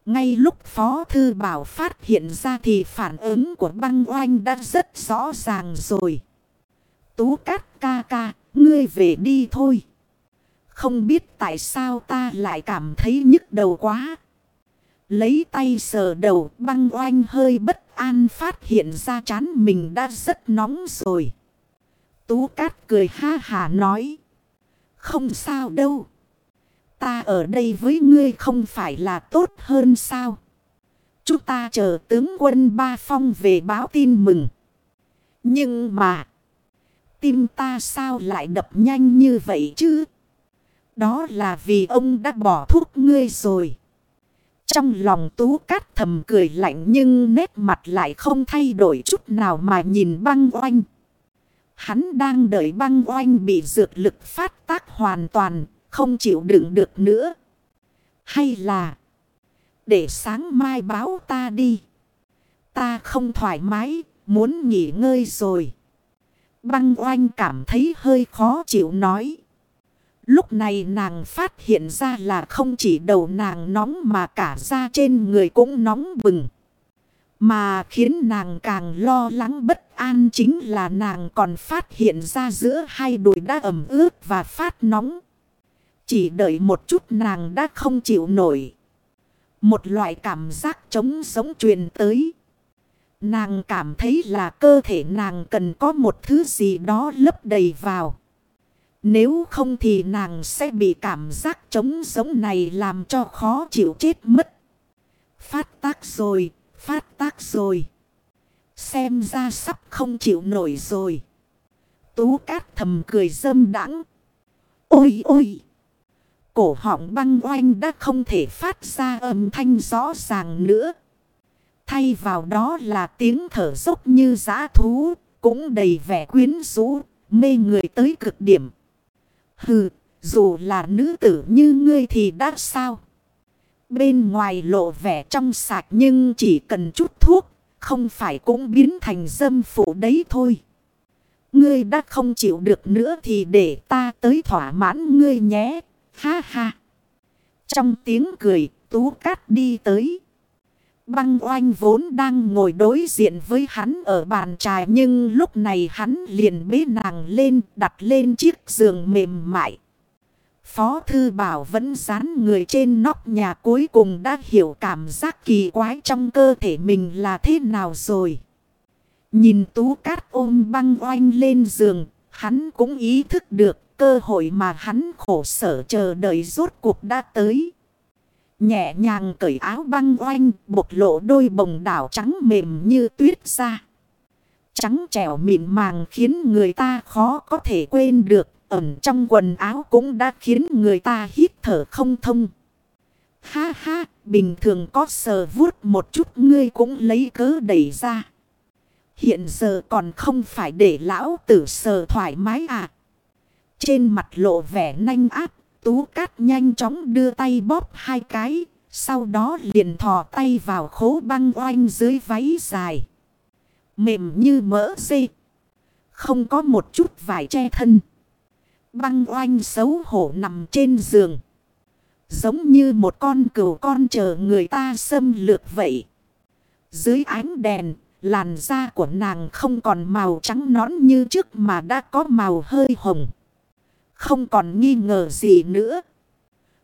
Ngay lúc Phó Thư Bảo phát hiện ra thì phản ứng của băng oanh đã rất rõ ràng rồi. Tú cát ca ca, ngươi về đi thôi. Không biết tại sao ta lại cảm thấy nhức đầu quá. Lấy tay sờ đầu băng oanh hơi bất an phát hiện ra chán mình đã rất nóng rồi. Tú cát cười ha hà nói. Không sao đâu. Ta ở đây với ngươi không phải là tốt hơn sao? Chúng ta chờ tướng quân Ba Phong về báo tin mừng. Nhưng mà. Tim ta sao lại đập nhanh như vậy chứ? Đó là vì ông đã bỏ thuốc ngươi rồi. Trong lòng tú cát thầm cười lạnh nhưng nét mặt lại không thay đổi chút nào mà nhìn băng oanh. Hắn đang đợi băng oanh bị dược lực phát tác hoàn toàn không chịu đựng được nữa. Hay là. Để sáng mai báo ta đi. Ta không thoải mái. Muốn nghỉ ngơi rồi. Băng oanh cảm thấy hơi khó chịu nói. Lúc này nàng phát hiện ra là không chỉ đầu nàng nóng mà cả da trên người cũng nóng bừng. Mà khiến nàng càng lo lắng bất an chính là nàng còn phát hiện ra giữa hai đùi đã ẩm ướt và phát nóng. Chỉ đợi một chút nàng đã không chịu nổi. Một loại cảm giác trống sống truyền tới. Nàng cảm thấy là cơ thể nàng cần có một thứ gì đó lấp đầy vào. Nếu không thì nàng sẽ bị cảm giác trống giống này làm cho khó chịu chết mất. Phát tác rồi, phát tác rồi. Xem ra sắp không chịu nổi rồi. Tú cát thầm cười dâm đắng. Ôi ôi! Cổ họng băng oanh đã không thể phát ra âm thanh rõ ràng nữa. Thay vào đó là tiếng thở dốc như giã thú, cũng đầy vẻ quyến rũ, mê người tới cực điểm. Hừ, dù là nữ tử như ngươi thì đã sao? Bên ngoài lộ vẻ trong sạch nhưng chỉ cần chút thuốc, không phải cũng biến thành dâm phụ đấy thôi. Ngươi đã không chịu được nữa thì để ta tới thỏa mãn ngươi nhé. Ha ha. Trong tiếng cười, Tú Cát đi tới. Băng oanh vốn đang ngồi đối diện với hắn ở bàn trà nhưng lúc này hắn liền bế nàng lên đặt lên chiếc giường mềm mại. Phó Thư Bảo vẫn dán người trên nóc nhà cuối cùng đã hiểu cảm giác kỳ quái trong cơ thể mình là thế nào rồi. Nhìn Tú Cát ôm băng oanh lên giường, hắn cũng ý thức được cơ hội mà hắn khổ sở chờ đợi rốt cuộc đã tới. Nhẹ nhàng cởi áo băng oanh, bộc lộ đôi bồng đảo trắng mềm như tuyết ra. Trắng trẻo mịn màng khiến người ta khó có thể quên được, ẩn trong quần áo cũng đã khiến người ta hít thở không thông. Ha ha, bình thường có sờ vuốt một chút ngươi cũng lấy cớ đẩy ra. Hiện giờ còn không phải để lão tử sờ thoải mái à. Trên mặt lộ vẻ nanh áp, tú cát nhanh chóng đưa tay bóp hai cái, sau đó liền thò tay vào khố băng oanh dưới váy dài. Mềm như mỡ dê. Không có một chút vải che thân. Băng oanh xấu hổ nằm trên giường. Giống như một con cừu con chờ người ta xâm lược vậy. Dưới ánh đèn, làn da của nàng không còn màu trắng nõn như trước mà đã có màu hơi hồng. Không còn nghi ngờ gì nữa.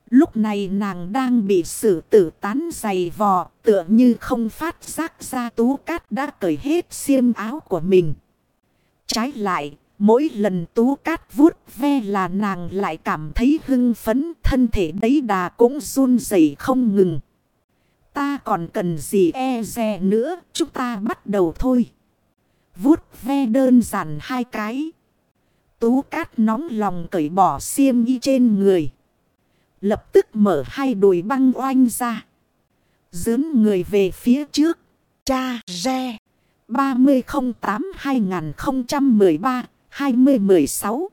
Lúc này nàng đang bị xử tử tán dày vò tựa như không phát giác ra tú cát đã cởi hết xiêm áo của mình. Trái lại, mỗi lần tú cát vuốt ve là nàng lại cảm thấy hưng phấn thân thể đấy đà cũng run rẩy không ngừng. Ta còn cần gì e dè nữa, chúng ta bắt đầu thôi. Vuốt ve đơn giản hai cái. Tú cát nóng lòng cởi bỏ xiêm y trên người. Lập tức mở hai đùi băng oanh ra. Dướn người về phía trước. Cha Re 3008-2013-2016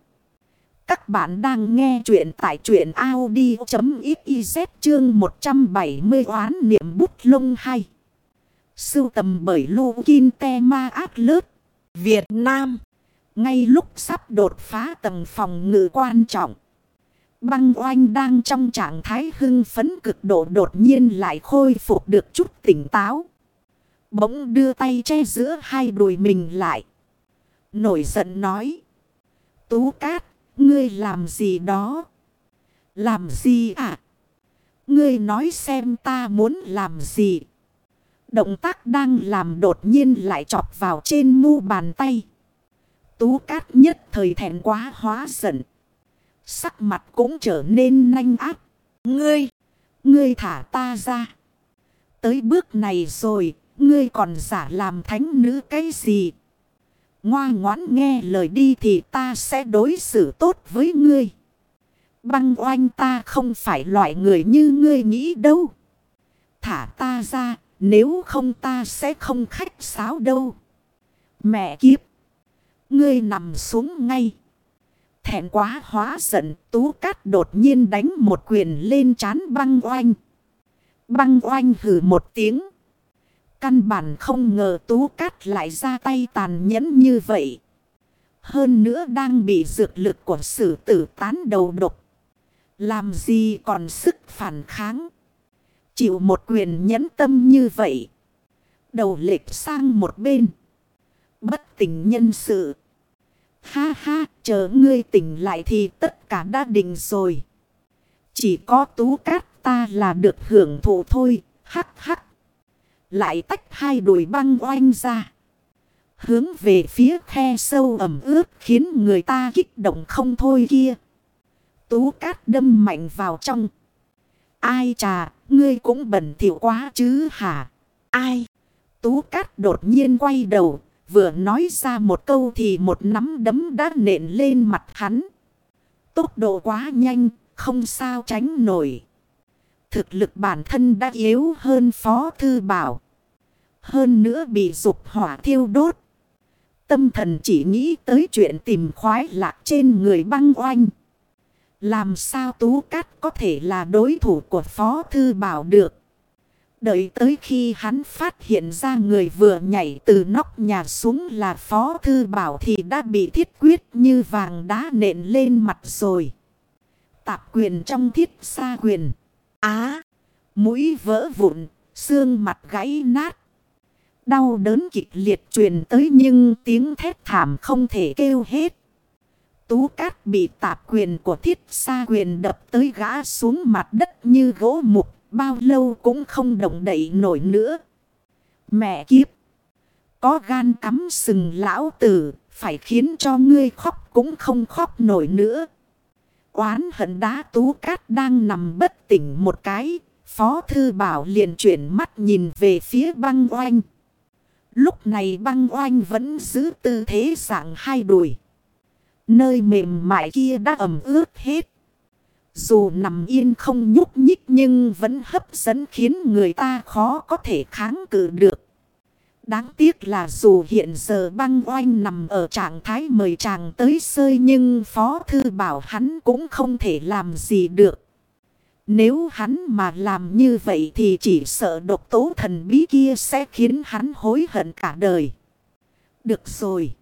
Các bạn đang nghe chuyện tại chuyện Audi.xyz chương 170 oán niệm bút lông hay. Sưu tầm bởi Lô Kinh Te Ma Át Lớt Việt Nam ngay lúc sắp đột phá tầng phòng ngự quan trọng. Băng oanh đang trong trạng thái hưng phấn cực độ đột nhiên lại khôi phục được chút tỉnh táo. Bỗng đưa tay che giữa hai đùi mình lại. Nổi giận nói. Tú cát, ngươi làm gì đó? Làm gì à? Ngươi nói xem ta muốn làm gì? Động tác đang làm đột nhiên lại chọc vào trên mu bàn tay. Tú cát nhất thời thẹn quá hóa giận. Sắc mặt cũng trở nên nanh áp. Ngươi, ngươi thả ta ra. Tới bước này rồi, ngươi còn giả làm thánh nữ cái gì? Ngoa ngoãn nghe lời đi thì ta sẽ đối xử tốt với ngươi. Băng oanh ta không phải loại người như ngươi nghĩ đâu. Thả ta ra, nếu không ta sẽ không khách sáo đâu. Mẹ kiếp! Ngươi nằm xuống ngay. Thẹn quá hóa giận, tú cát đột nhiên đánh một quyền lên chán băng oanh. Băng oanh hử một tiếng. Căn bản không ngờ tú cát lại ra tay tàn nhẫn như vậy. Hơn nữa đang bị dược lực của sử tử tán đầu độc. Làm gì còn sức phản kháng. Chịu một quyền nhẫn tâm như vậy. Đầu lệch sang một bên. Bất tỉnh nhân sự. Ha ha, chờ ngươi tỉnh lại thì tất cả đã định rồi. Chỉ có tú cát ta là được hưởng thụ thôi, hắc hắc. Lại tách hai đùi băng oanh ra. Hướng về phía khe sâu ẩm ướt khiến người ta kích động không thôi kia. Tú cát đâm mạnh vào trong. Ai trà, ngươi cũng bẩn thỉu quá chứ hả? Ai? Tú cát đột nhiên quay đầu, vừa nói ra một câu thì một nắm đấm đã nện lên mặt hắn. Tốc độ quá nhanh, không sao tránh nổi. Thực lực bản thân đã yếu hơn Phó Thư Bảo. Hơn nữa bị dục hỏa thiêu đốt. Tâm thần chỉ nghĩ tới chuyện tìm khoái lạc trên người băng oanh. Làm sao Tú Cát có thể là đối thủ của Phó Thư Bảo được. Đợi tới khi hắn phát hiện ra người vừa nhảy từ nóc nhà xuống là Phó Thư Bảo thì đã bị thiết quyết như vàng đá nện lên mặt rồi. Tạp quyền trong thiết xa quyền. Á, mũi vỡ vụn, xương mặt gãy nát. Đau đớn kịch liệt truyền tới nhưng tiếng thét thảm không thể kêu hết. Tú cát bị tạp quyền của thiết xa quyền đập tới gã xuống mặt đất như gỗ mục. Bao lâu cũng không động đậy nổi nữa. Mẹ kiếp. Có gan cắm sừng lão tử. Phải khiến cho ngươi khóc cũng không khóc nổi nữa. Oán hận đá tú cát đang nằm bất tỉnh một cái. Phó thư bảo liền chuyển mắt nhìn về phía băng oanh. Lúc này băng oanh vẫn giữ tư thế dạng hai đùi. Nơi mềm mại kia đã ẩm ướt hết. Dù nằm yên không nhúc nhích nhưng vẫn hấp dẫn khiến người ta khó có thể kháng cự được. Đáng tiếc là dù hiện giờ băng oanh nằm ở trạng thái mời chàng tới sơi nhưng Phó Thư bảo hắn cũng không thể làm gì được. Nếu hắn mà làm như vậy thì chỉ sợ độc tố thần bí kia sẽ khiến hắn hối hận cả đời. Được rồi.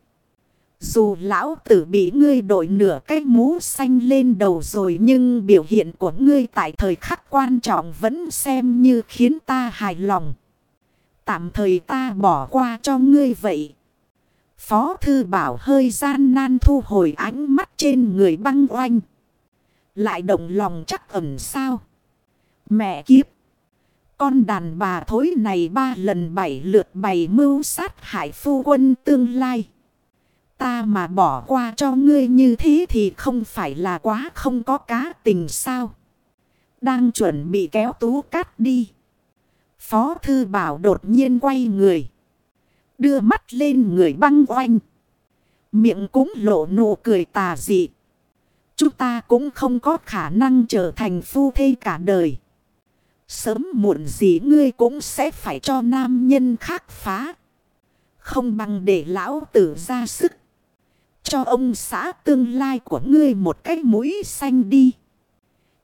Dù lão tử bị ngươi đội nửa cái mũ xanh lên đầu rồi nhưng biểu hiện của ngươi tại thời khắc quan trọng vẫn xem như khiến ta hài lòng. Tạm thời ta bỏ qua cho ngươi vậy. Phó thư bảo hơi gian nan thu hồi ánh mắt trên người băng oanh. Lại động lòng chắc ẩn sao. Mẹ kiếp. Con đàn bà thối này ba lần bảy lượt bày mưu sát hải phu quân tương lai. Ta mà bỏ qua cho ngươi như thế thì không phải là quá không có cá tình sao. Đang chuẩn bị kéo tú cát đi. Phó thư bảo đột nhiên quay người. Đưa mắt lên người băng oanh. Miệng cũng lộ nụ cười tà dị. Chúng ta cũng không có khả năng trở thành phu thê cả đời. Sớm muộn gì ngươi cũng sẽ phải cho nam nhân khác phá. Không bằng để lão tử ra sức. Cho ông xã tương lai của ngươi một cái mũi xanh đi.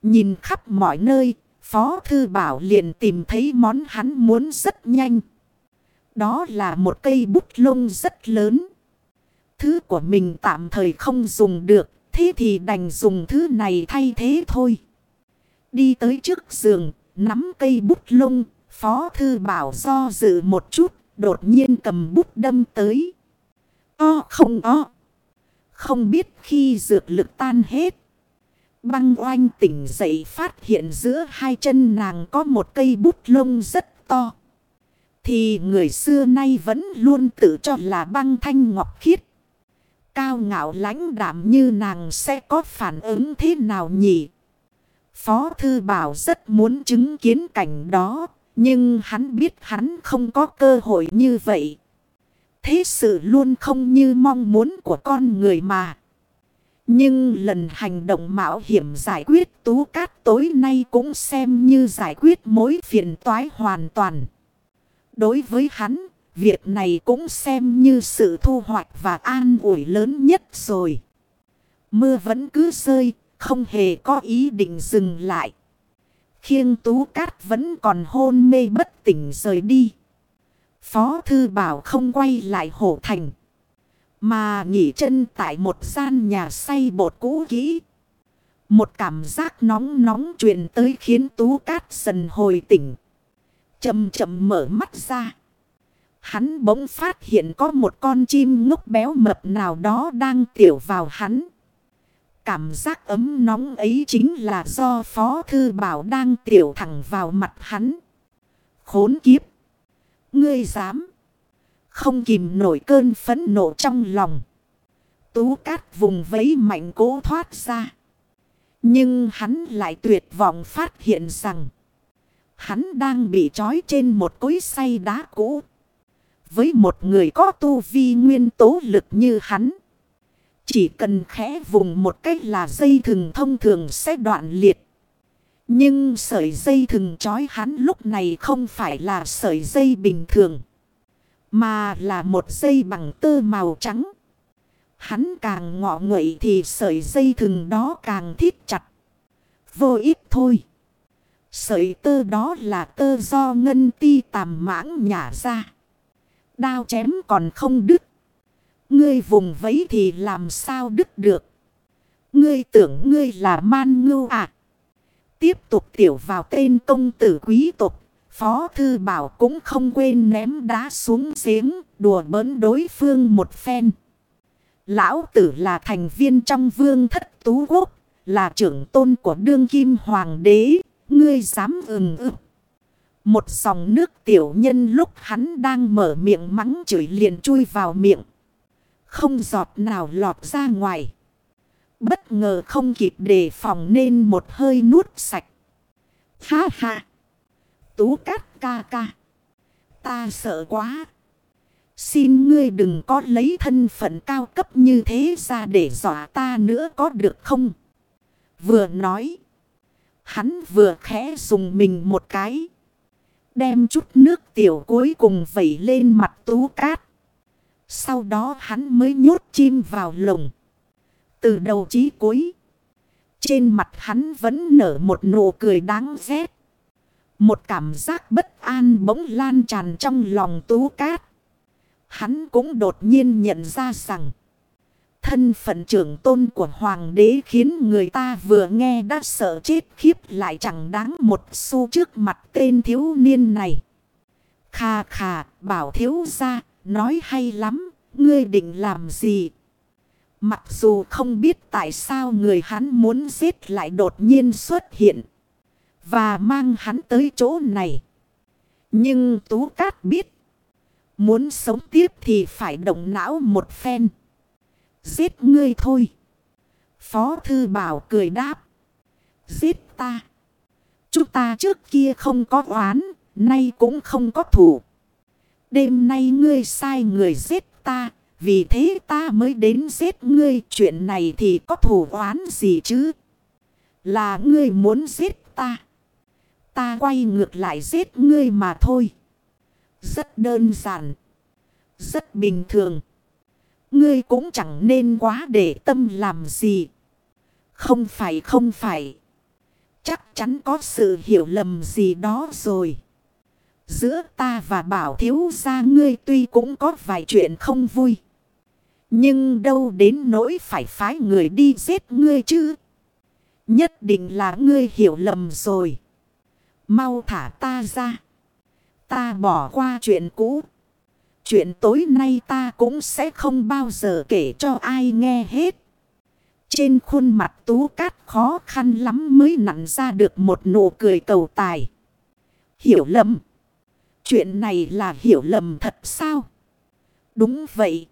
Nhìn khắp mọi nơi, Phó Thư Bảo liền tìm thấy món hắn muốn rất nhanh. Đó là một cây bút lông rất lớn. Thứ của mình tạm thời không dùng được, thế thì đành dùng thứ này thay thế thôi. Đi tới trước giường, nắm cây bút lông, Phó Thư Bảo do dự một chút, đột nhiên cầm bút đâm tới. O không o. Không biết khi dược lực tan hết. Băng oanh tỉnh dậy phát hiện giữa hai chân nàng có một cây bút lông rất to. Thì người xưa nay vẫn luôn tự cho là băng thanh ngọc khiết. Cao ngạo lãnh đảm như nàng sẽ có phản ứng thế nào nhỉ? Phó Thư Bảo rất muốn chứng kiến cảnh đó. Nhưng hắn biết hắn không có cơ hội như vậy. Thế sự luôn không như mong muốn của con người mà. Nhưng lần hành động mạo hiểm giải quyết tú cát tối nay cũng xem như giải quyết mối phiền toái hoàn toàn. Đối với hắn, việc này cũng xem như sự thu hoạch và an ủi lớn nhất rồi. Mưa vẫn cứ rơi, không hề có ý định dừng lại. Khiêng tú cát vẫn còn hôn mê bất tỉnh rời đi. Phó Thư Bảo không quay lại hổ thành. Mà nghỉ chân tại một gian nhà xây bột cũ kỹ. Một cảm giác nóng nóng truyền tới khiến Tú Cát dần hồi tỉnh. Chầm chậm mở mắt ra. Hắn bỗng phát hiện có một con chim ngốc béo mập nào đó đang tiểu vào hắn. Cảm giác ấm nóng ấy chính là do Phó Thư Bảo đang tiểu thẳng vào mặt hắn. Khốn kiếp! Ngươi dám! không kìm nổi cơn phẫn nộ trong lòng. Tú cát vùng vấy mạnh cố thoát ra. Nhưng hắn lại tuyệt vọng phát hiện rằng. Hắn đang bị trói trên một cối say đá cũ. Với một người có tu vi nguyên tố lực như hắn. Chỉ cần khẽ vùng một cách là dây thừng thông thường sẽ đoạn liệt. Nhưng sợi dây thừng trói hắn lúc này không phải là sợi dây bình thường. Mà là một dây bằng tơ màu trắng. Hắn càng ngọ nguậy thì sợi dây thừng đó càng thít chặt. Vô ích thôi. Sợi tơ đó là tơ do ngân ti tàm mãng nhả ra. Đao chém còn không đứt. Ngươi vùng vẫy thì làm sao đứt được. Ngươi tưởng ngươi là man ngưu à. Tiếp tục tiểu vào tên công tử quý tộc. Phó thư bảo cũng không quên ném đá xuống giếng. Đùa bỡn đối phương một phen. Lão tử là thành viên trong vương thất tú quốc. Là trưởng tôn của đương kim hoàng đế. Ngươi dám ừng ực. Một dòng nước tiểu nhân lúc hắn đang mở miệng mắng chửi liền chui vào miệng. Không giọt nào lọt ra ngoài. Bất ngờ không kịp đề phòng nên một hơi nuốt sạch. Ha ha. Tú cát ca ca. Ta sợ quá. Xin ngươi đừng có lấy thân phận cao cấp như thế ra để dọa ta nữa có được không? Vừa nói. Hắn vừa khẽ dùng mình một cái. Đem chút nước tiểu cuối cùng vẩy lên mặt tú cát. Sau đó hắn mới nhốt chim vào lồng. Từ đầu chí cuối. Trên mặt hắn vẫn nở một nụ cười đáng ghét. Một cảm giác bất an bỗng lan tràn trong lòng tú cát. Hắn cũng đột nhiên nhận ra rằng. Thân phận trưởng tôn của hoàng đế khiến người ta vừa nghe đã sợ chết khiếp lại chẳng đáng một xu trước mặt tên thiếu niên này. Khà khà, bảo thiếu ra, nói hay lắm, ngươi định làm gì? Mặc dù không biết tại sao người hắn muốn giết lại đột nhiên xuất hiện. Và mang hắn tới chỗ này. Nhưng Tú Cát biết. Muốn sống tiếp thì phải động não một phen. Giết ngươi thôi. Phó Thư Bảo cười đáp. Giết ta. Chúng ta trước kia không có oán. Nay cũng không có thủ. Đêm nay ngươi sai người giết ta. Vì thế ta mới đến giết ngươi. Chuyện này thì có thủ oán gì chứ? Là ngươi muốn giết ta. Ta quay ngược lại giết ngươi mà thôi. Rất đơn giản. Rất bình thường. Ngươi cũng chẳng nên quá để tâm làm gì. Không phải không phải. Chắc chắn có sự hiểu lầm gì đó rồi. Giữa ta và bảo thiếu gia ngươi tuy cũng có vài chuyện không vui. Nhưng đâu đến nỗi phải phái người đi giết ngươi chứ. Nhất định là ngươi hiểu lầm rồi. Mau thả ta ra. Ta bỏ qua chuyện cũ. Chuyện tối nay ta cũng sẽ không bao giờ kể cho ai nghe hết. Trên khuôn mặt tú cát khó khăn lắm mới nặn ra được một nụ cười cầu tài. Hiểu lầm. Chuyện này là hiểu lầm thật sao? Đúng vậy.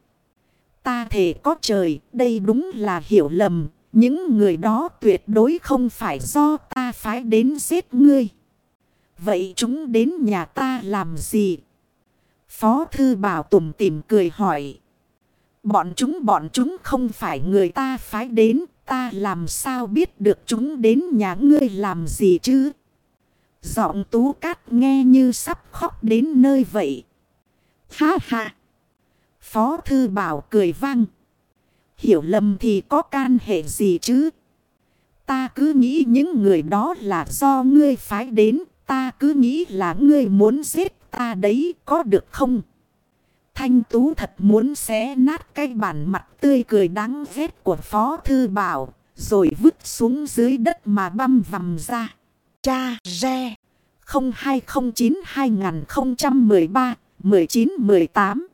Ta thể có trời, đây đúng là hiểu lầm. Những người đó tuyệt đối không phải do ta phái đến giết ngươi. Vậy chúng đến nhà ta làm gì? Phó thư bảo tùm tìm cười hỏi. Bọn chúng bọn chúng không phải người ta phái đến. Ta làm sao biết được chúng đến nhà ngươi làm gì chứ? Giọng tú cát nghe như sắp khóc đến nơi vậy. Ha ha! Phó thư bảo cười vang. Hiểu lầm thì có can hệ gì chứ? Ta cứ nghĩ những người đó là do ngươi phái đến. Ta cứ nghĩ là ngươi muốn giết ta đấy, có được không? Thanh Tú thật muốn xé nát cái bản mặt tươi cười đáng ghét của Phó Thư Bảo. Rồi vứt xuống dưới đất mà băm vằm ra. Cha Re 0209-2013-1918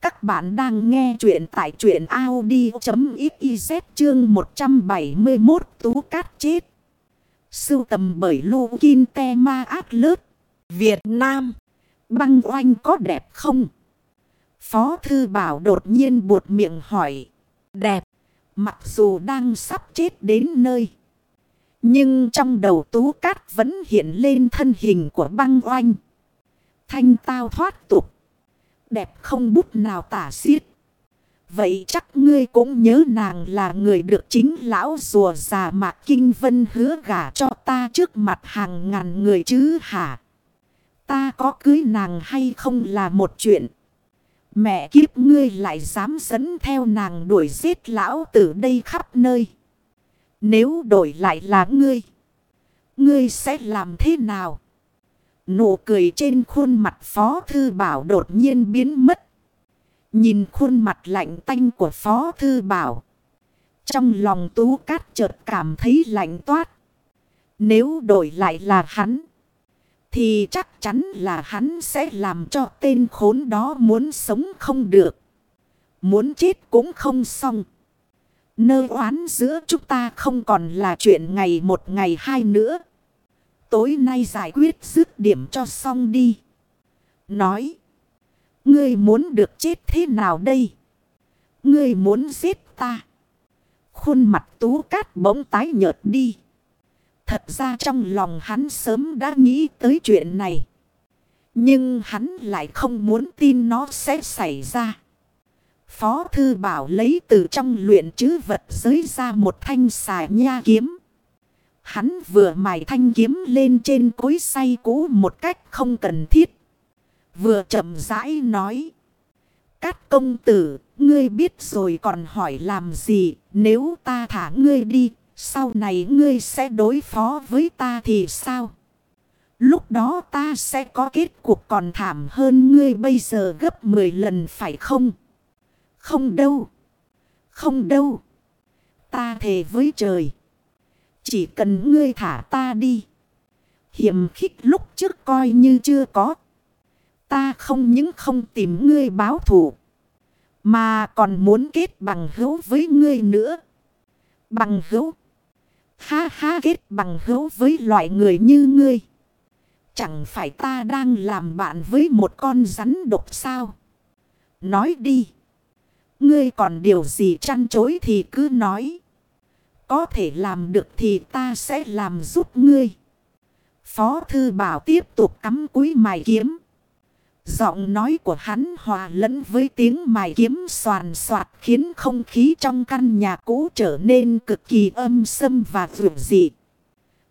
các bạn đang nghe chuyện tại chuyện Audi.xyz chương 171 Tú Cát Chết. Sưu tầm bởi Lô Kinh Te Ma Át Lớt. Việt Nam. Băng oanh có đẹp không? Phó Thư Bảo đột nhiên buột miệng hỏi. Đẹp. Mặc dù đang sắp chết đến nơi. Nhưng trong đầu tú cát vẫn hiện lên thân hình của băng oanh. Thanh tao thoát tục. Đẹp không bút nào tả xiết. Vậy chắc ngươi cũng nhớ nàng là người được chính lão rùa già mạc kinh vân hứa gả cho ta trước mặt hàng ngàn người chứ hả? Ta có cưới nàng hay không là một chuyện. Mẹ kiếp ngươi lại dám dẫn theo nàng đuổi giết lão từ đây khắp nơi. Nếu đổi lại là ngươi, ngươi sẽ làm thế nào? Nụ cười trên khuôn mặt Phó Thư Bảo đột nhiên biến mất. Nhìn khuôn mặt lạnh tanh của Phó Thư Bảo. Trong lòng Tú Cát chợt cảm thấy lạnh toát. Nếu đổi lại là hắn. Thì chắc chắn là hắn sẽ làm cho tên khốn đó muốn sống không được. Muốn chết cũng không xong. Nơ oán giữa chúng ta không còn là chuyện ngày một ngày hai nữa. Tối nay giải quyết dứt điểm cho xong đi. Nói. Ngươi muốn được chết thế nào đây? Ngươi muốn giết ta. Khuôn mặt tú cát bỗng tái nhợt đi. Thật ra trong lòng hắn sớm đã nghĩ tới chuyện này. Nhưng hắn lại không muốn tin nó sẽ xảy ra. Phó thư bảo lấy từ trong luyện chứ vật giới ra một thanh xài nha kiếm. Hắn vừa mài thanh kiếm lên trên cối say cũ một cách không cần thiết. Vừa chậm rãi nói. Cát công tử, ngươi biết rồi còn hỏi làm gì, nếu ta thả ngươi đi, sau này ngươi sẽ đối phó với ta thì sao? Lúc đó ta sẽ có kết cục còn thảm hơn ngươi bây giờ gấp 10 lần phải không? Không đâu. Không đâu. Ta thề với trời. Chỉ cần ngươi thả ta đi. Hiểm khích lúc trước coi như chưa có. Ta không những không tìm ngươi báo thù. Mà còn muốn kết bằng hữu với ngươi nữa. Bằng hữu. Ha ha, kết bằng hữu với loại người như ngươi. Chẳng phải ta đang làm bạn với một con rắn độc sao. Nói đi. Ngươi còn điều gì chăn chối thì cứ nói. Có thể làm được thì ta sẽ làm giúp ngươi. Phó thư bảo tiếp tục cắm cúi mài kiếm. Giọng nói của hắn hòa lẫn với tiếng mài kiếm soàn soạt khiến không khí trong căn nhà cũ trở nên cực kỳ âm sâm và vượt dị.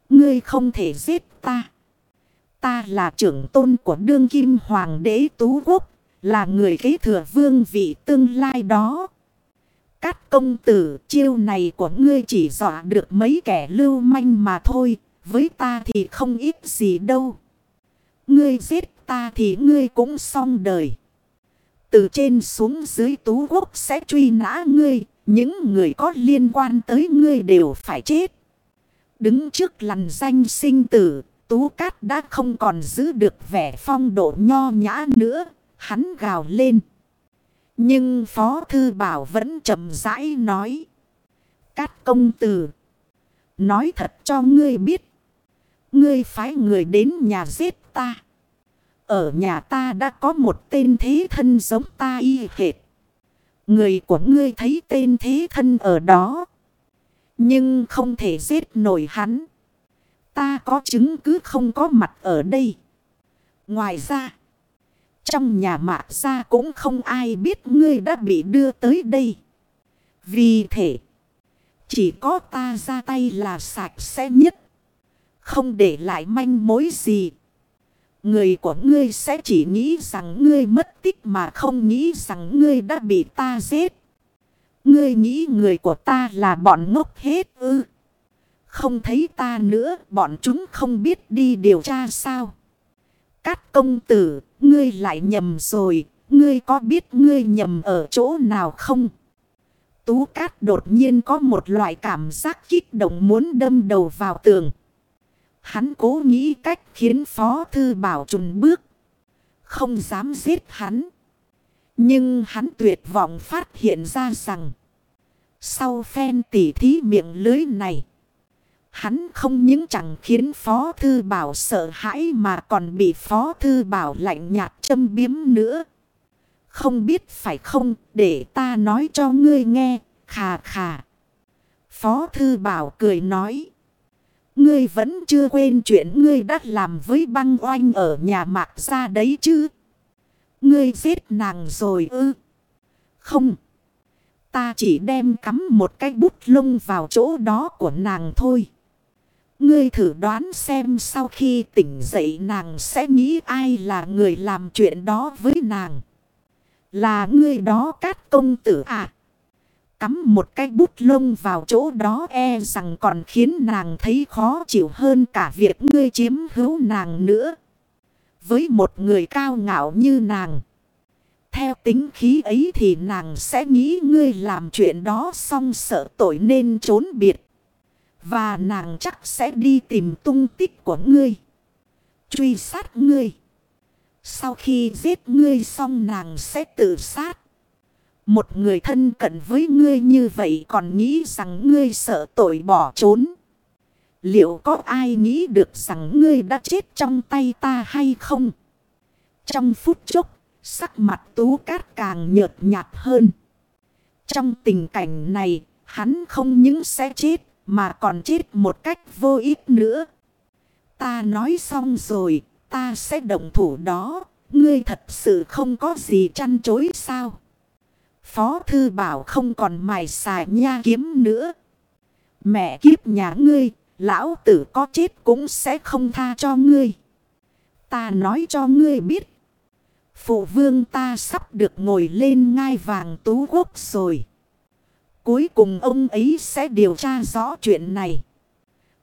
Ngươi không thể giết ta. Ta là trưởng tôn của đương kim hoàng đế Tú Quốc, là người kế thừa vương vị tương lai đó cát công tử chiêu này của ngươi chỉ dọa được mấy kẻ lưu manh mà thôi, với ta thì không ít gì đâu. Ngươi giết ta thì ngươi cũng xong đời. Từ trên xuống dưới tú quốc sẽ truy nã ngươi. Những người có liên quan tới ngươi đều phải chết. Đứng trước lằn danh sinh tử. Tú cát đã không còn giữ được vẻ phong độ nho nhã nữa. Hắn gào lên. Nhưng Phó Thư Bảo vẫn chậm rãi nói. Cát công tử. Nói thật cho ngươi biết. Ngươi phái người đến nhà giết ta. Ở nhà ta đã có một tên thế thân giống ta y hệt. Người của ngươi thấy tên thế thân ở đó. Nhưng không thể giết nổi hắn. Ta có chứng cứ không có mặt ở đây. Ngoài ra. Trong nhà mạ ra cũng không ai biết ngươi đã bị đưa tới đây. Vì thế. Chỉ có ta ra tay là sạch sẽ nhất. Không để lại manh mối gì. Người của ngươi sẽ chỉ nghĩ rằng ngươi mất tích mà không nghĩ rằng ngươi đã bị ta giết. Ngươi nghĩ người của ta là bọn ngốc hết ư. Không thấy ta nữa bọn chúng không biết đi điều tra sao. Cát công tử, ngươi lại nhầm rồi, ngươi có biết ngươi nhầm ở chỗ nào không? Tú Cát đột nhiên có một loại cảm giác kích động muốn đâm đầu vào tường. Hắn cố nghĩ cách khiến Phó Thư Bảo trùn bước. Không dám giết hắn. Nhưng hắn tuyệt vọng phát hiện ra rằng. Sau phen tỉ thí miệng lưới này. Hắn không những chẳng khiến Phó Thư Bảo sợ hãi mà còn bị Phó Thư Bảo lạnh nhạt châm biếm nữa. Không biết phải không, để ta nói cho ngươi nghe. Khà khà. Phó thư bảo cười nói. Ngươi vẫn chưa quên chuyện ngươi đã làm với băng oanh ở nhà mạc ra đấy chứ. Ngươi giết nàng rồi ư. Không. Ta chỉ đem cắm một cái bút lông vào chỗ đó của nàng thôi. Ngươi thử đoán xem sau khi tỉnh dậy nàng sẽ nghĩ ai là người làm chuyện đó với nàng. Là ngươi đó cát công tử à. Cắm một cái bút lông vào chỗ đó e rằng còn khiến nàng thấy khó chịu hơn cả việc ngươi chiếm hữu nàng nữa. Với một người cao ngạo như nàng. Theo tính khí ấy thì nàng sẽ nghĩ ngươi làm chuyện đó xong sợ tội nên trốn biệt. Và nàng chắc sẽ đi tìm tung tích của ngươi. Truy sát ngươi. Sau khi giết ngươi xong nàng sẽ tự sát. Một người thân cận với ngươi như vậy còn nghĩ rằng ngươi sợ tội bỏ trốn. Liệu có ai nghĩ được rằng ngươi đã chết trong tay ta hay không? Trong phút chốc, sắc mặt tú cát càng nhợt nhạt hơn. Trong tình cảnh này, hắn không những sẽ chết, mà còn chết một cách vô ích nữa. Ta nói xong rồi, ta sẽ động thủ đó. Ngươi thật sự không có gì chăn chối sao? Phó thư bảo không còn mài xài nha kiếm nữa. Mẹ kiếp nhà ngươi, lão tử có chết cũng sẽ không tha cho ngươi. Ta nói cho ngươi biết. Phụ vương ta sắp được ngồi lên ngai vàng tú quốc rồi. Cuối cùng ông ấy sẽ điều tra rõ chuyện này.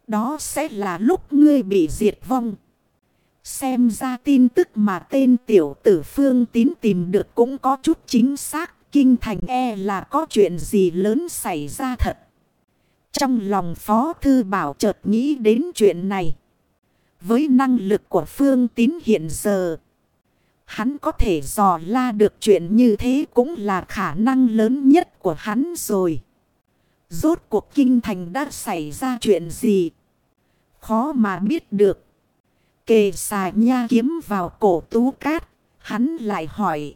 Đó sẽ là lúc ngươi bị diệt vong. Xem ra tin tức mà tên tiểu tử phương tín tìm được cũng có chút chính xác. Kinh thành e là có chuyện gì lớn xảy ra thật. Trong lòng Phó Thư Bảo chợt nghĩ đến chuyện này. Với năng lực của Phương Tín hiện giờ. Hắn có thể dò la được chuyện như thế cũng là khả năng lớn nhất của hắn rồi. Rốt cuộc kinh thành đã xảy ra chuyện gì? Khó mà biết được. Kề xà nha kiếm vào cổ tú cát. Hắn lại hỏi.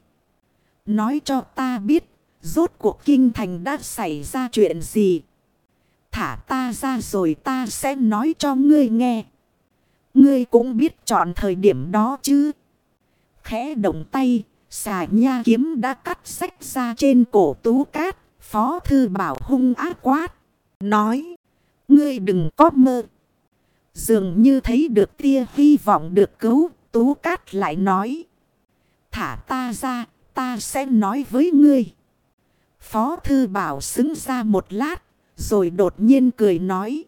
Nói cho ta biết. Rốt cuộc kinh thành đã xảy ra chuyện gì? Thả ta ra rồi ta sẽ nói cho ngươi nghe. Ngươi cũng biết chọn thời điểm đó chứ. Khẽ động tay. Xà nha kiếm đã cắt sách ra trên cổ tú cát. Phó thư bảo hung ác quát. Nói. Ngươi đừng có mơ. Dường như thấy được tia hy vọng được cứu. Tú cát lại nói. Thả ta ra. Ta sẽ nói với ngươi. Phó thư bảo xứng ra một lát. Rồi đột nhiên cười nói.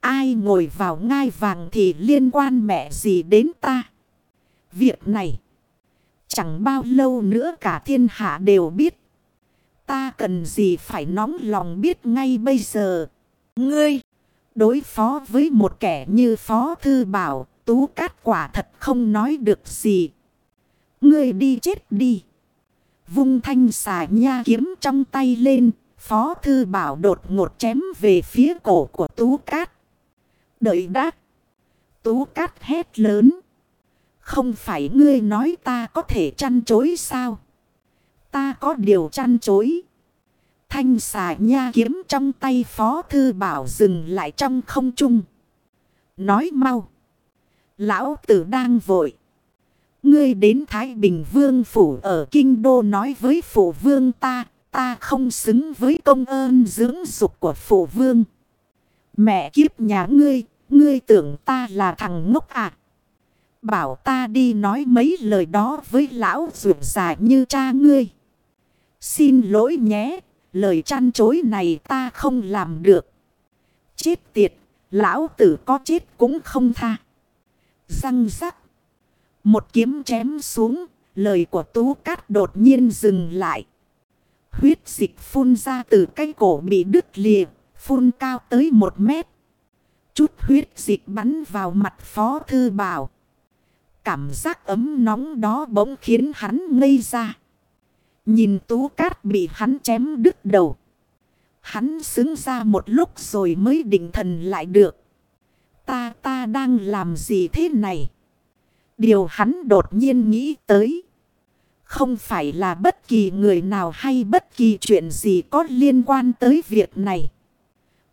Ai ngồi vào ngai vàng thì liên quan mẹ gì đến ta. Việc này. Chẳng bao lâu nữa cả thiên hạ đều biết. Ta cần gì phải nóng lòng biết ngay bây giờ. Ngươi, đối phó với một kẻ như Phó Thư Bảo, Tú Cát quả thật không nói được gì. Ngươi đi chết đi. Vung thanh xà nha kiếm trong tay lên, Phó Thư Bảo đột ngột chém về phía cổ của Tú Cát. Đợi đã Tú Cát hét lớn. Không phải ngươi nói ta có thể chăn chối sao? Ta có điều chăn chối. Thanh xà nha kiếm trong tay phó thư bảo dừng lại trong không trung. Nói mau. Lão tử đang vội. Ngươi đến Thái Bình Vương Phủ ở Kinh Đô nói với Phủ Vương ta. Ta không xứng với công ơn dưỡng dục của Phủ Vương. Mẹ kiếp nhà ngươi. Ngươi tưởng ta là thằng ngốc à. Bảo ta đi nói mấy lời đó với lão rượu dài như cha ngươi. Xin lỗi nhé, lời chăn chối này ta không làm được. Chết tiệt, lão tử có chết cũng không tha. Răng rắc. Một kiếm chém xuống, lời của tú cát đột nhiên dừng lại. Huyết dịch phun ra từ cái cổ bị đứt lìa, phun cao tới một mét. Chút huyết dịch bắn vào mặt phó thư bảo. Cảm giác ấm nóng đó bỗng khiến hắn ngây ra. Nhìn tú cát bị hắn chém đứt đầu. Hắn xứng ra một lúc rồi mới định thần lại được. Ta ta đang làm gì thế này? Điều hắn đột nhiên nghĩ tới. Không phải là bất kỳ người nào hay bất kỳ chuyện gì có liên quan tới việc này.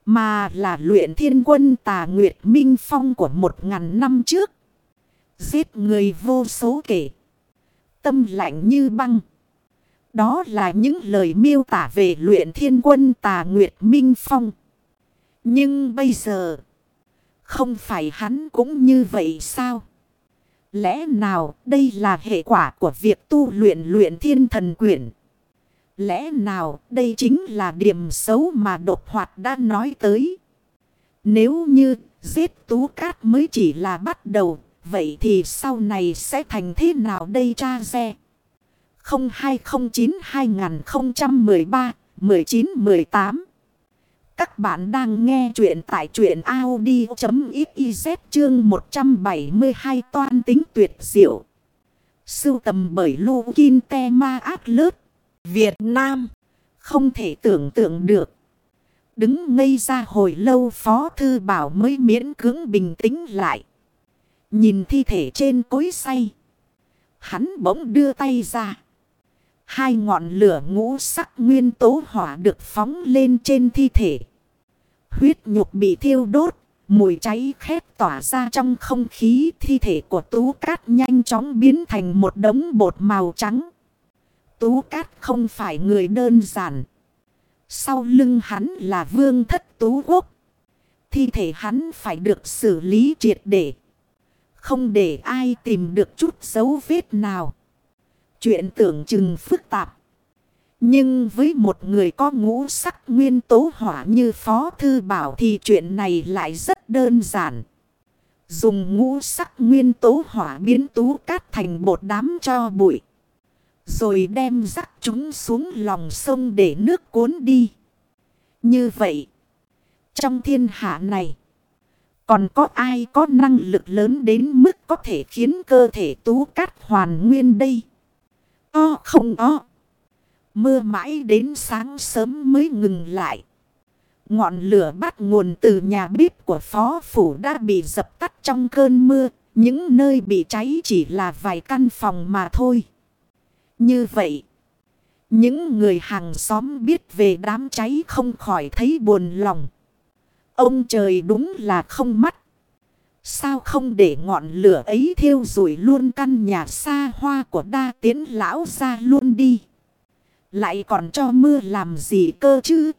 Mà là luyện thiên quân tà Nguyệt Minh Phong của một ngàn năm trước. Giết người vô số kể. Tâm lạnh như băng. Đó là những lời miêu tả về luyện thiên quân tà Nguyệt Minh Phong. Nhưng bây giờ, không phải hắn cũng như vậy sao? Lẽ nào đây là hệ quả của việc tu luyện luyện thiên thần quyển? Lẽ nào đây chính là điểm xấu mà độc hoạt đã nói tới? Nếu như giết tú cát mới chỉ là bắt đầu, vậy thì sau này sẽ thành thế nào đây cha xe? 0209-2013-1918 Các bạn đang nghe chuyện tại chuyện Audi.xyz chương 172 toan tính tuyệt diệu. Sưu tầm bởi Lô Kinh Te Ma Át Lớt, Việt Nam. Không thể tưởng tượng được. Đứng ngây ra hồi lâu Phó Thư Bảo mới miễn cưỡng bình tĩnh lại. Nhìn thi thể trên cối say. Hắn bỗng đưa tay ra. Hai ngọn lửa ngũ sắc nguyên tố hỏa được phóng lên trên thi thể. Huyết nhục bị thiêu đốt, mùi cháy khét tỏa ra trong không khí. Thi thể của Tú Cát nhanh chóng biến thành một đống bột màu trắng. Tú Cát không phải người đơn giản. Sau lưng hắn là vương thất Tú Quốc. Thi thể hắn phải được xử lý triệt để. Không để ai tìm được chút dấu vết nào. Chuyện tưởng chừng phức tạp. Nhưng với một người có ngũ sắc nguyên tố hỏa như Phó Thư Bảo thì chuyện này lại rất đơn giản. Dùng ngũ sắc nguyên tố hỏa biến tú cát thành bột đám cho bụi. Rồi đem rắc chúng xuống lòng sông để nước cuốn đi. Như vậy, trong thiên hạ này, còn có ai có năng lực lớn đến mức có thể khiến cơ thể tú cát hoàn nguyên đây? O không o. Mưa mãi đến sáng sớm mới ngừng lại. Ngọn lửa bắt nguồn từ nhà bếp của phó phủ đã bị dập tắt trong cơn mưa. Những nơi bị cháy chỉ là vài căn phòng mà thôi. Như vậy, những người hàng xóm biết về đám cháy không khỏi thấy buồn lòng. Ông trời đúng là không mắt. Sao không để ngọn lửa ấy thiêu rủi luôn căn nhà xa hoa của đa tiến lão ra luôn đi. Lại còn cho mưa làm gì cơ chứ?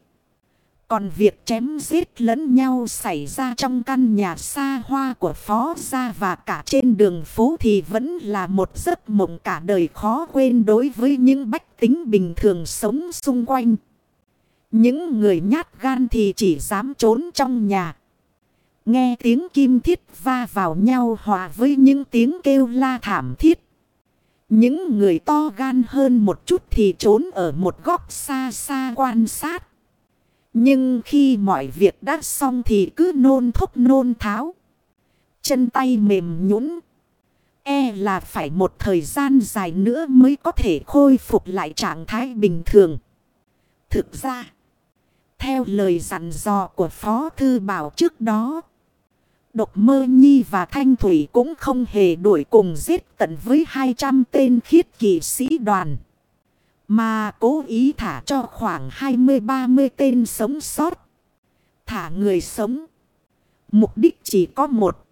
Còn việc chém giết lẫn nhau xảy ra trong căn nhà xa hoa của phó gia và cả trên đường phố thì vẫn là một giấc mộng cả đời khó quên đối với những bách tính bình thường sống xung quanh. Những người nhát gan thì chỉ dám trốn trong nhà. Nghe tiếng kim thiết va vào nhau hòa với những tiếng kêu la thảm thiết. Những người to gan hơn một chút thì trốn ở một góc xa xa quan sát. Nhưng khi mọi việc đã xong thì cứ nôn thúc nôn tháo. Chân tay mềm nhũn E là phải một thời gian dài nữa mới có thể khôi phục lại trạng thái bình thường. Thực ra, theo lời dặn dò của Phó Thư Bảo trước đó, Độc mơ nhi và thanh thủy cũng không hề đuổi cùng giết tận với 200 tên khiết kỵ sĩ đoàn. Mà cố ý thả cho khoảng 20-30 tên sống sót. Thả người sống. Mục đích chỉ có một.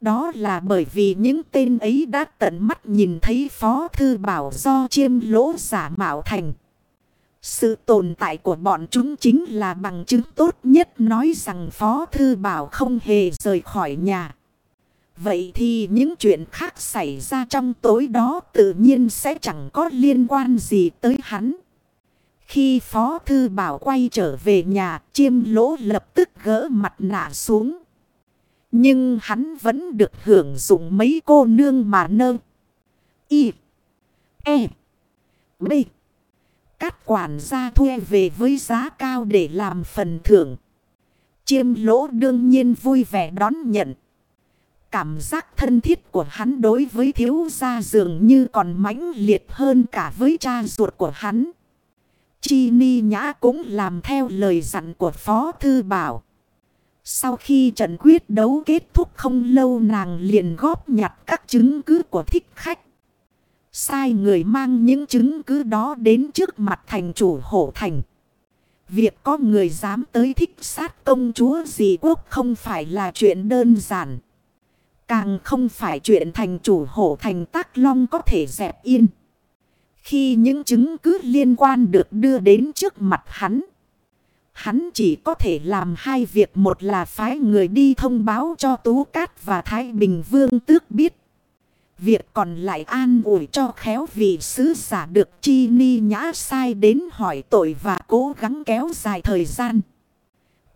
Đó là bởi vì những tên ấy đã tận mắt nhìn thấy Phó Thư Bảo do chiêm lỗ giả mạo thành. Sự tồn tại của bọn chúng chính là bằng chứng tốt nhất nói rằng Phó Thư Bảo không hề rời khỏi nhà. Vậy thì những chuyện khác xảy ra trong tối đó tự nhiên sẽ chẳng có liên quan gì tới hắn. Khi Phó Thư Bảo quay trở về nhà, chiêm lỗ lập tức gỡ mặt nạ xuống. Nhưng hắn vẫn được hưởng dụng mấy cô nương mà nơ. Y. E. B. Các quản gia thuê về với giá cao để làm phần thưởng. Chiêm lỗ đương nhiên vui vẻ đón nhận. Cảm giác thân thiết của hắn đối với thiếu gia dường như còn mãnh liệt hơn cả với cha ruột của hắn. Chi ni nhã cũng làm theo lời dặn của Phó Thư Bảo. Sau khi trận quyết đấu kết thúc không lâu nàng liền góp nhặt các chứng cứ của thích khách. Sai người mang những chứng cứ đó đến trước mặt thành chủ hổ thành. Việc có người dám tới thích sát công chúa gì quốc không phải là chuyện đơn giản. Càng không phải chuyện thành chủ hổ thành tác long có thể dẹp yên. Khi những chứng cứ liên quan được đưa đến trước mặt hắn. Hắn chỉ có thể làm hai việc. Một là phái người đi thông báo cho Tú Cát và Thái Bình Vương tước biết. Việc còn lại an ủi cho khéo vị sứ giả được chi ni nhã sai đến hỏi tội và cố gắng kéo dài thời gian.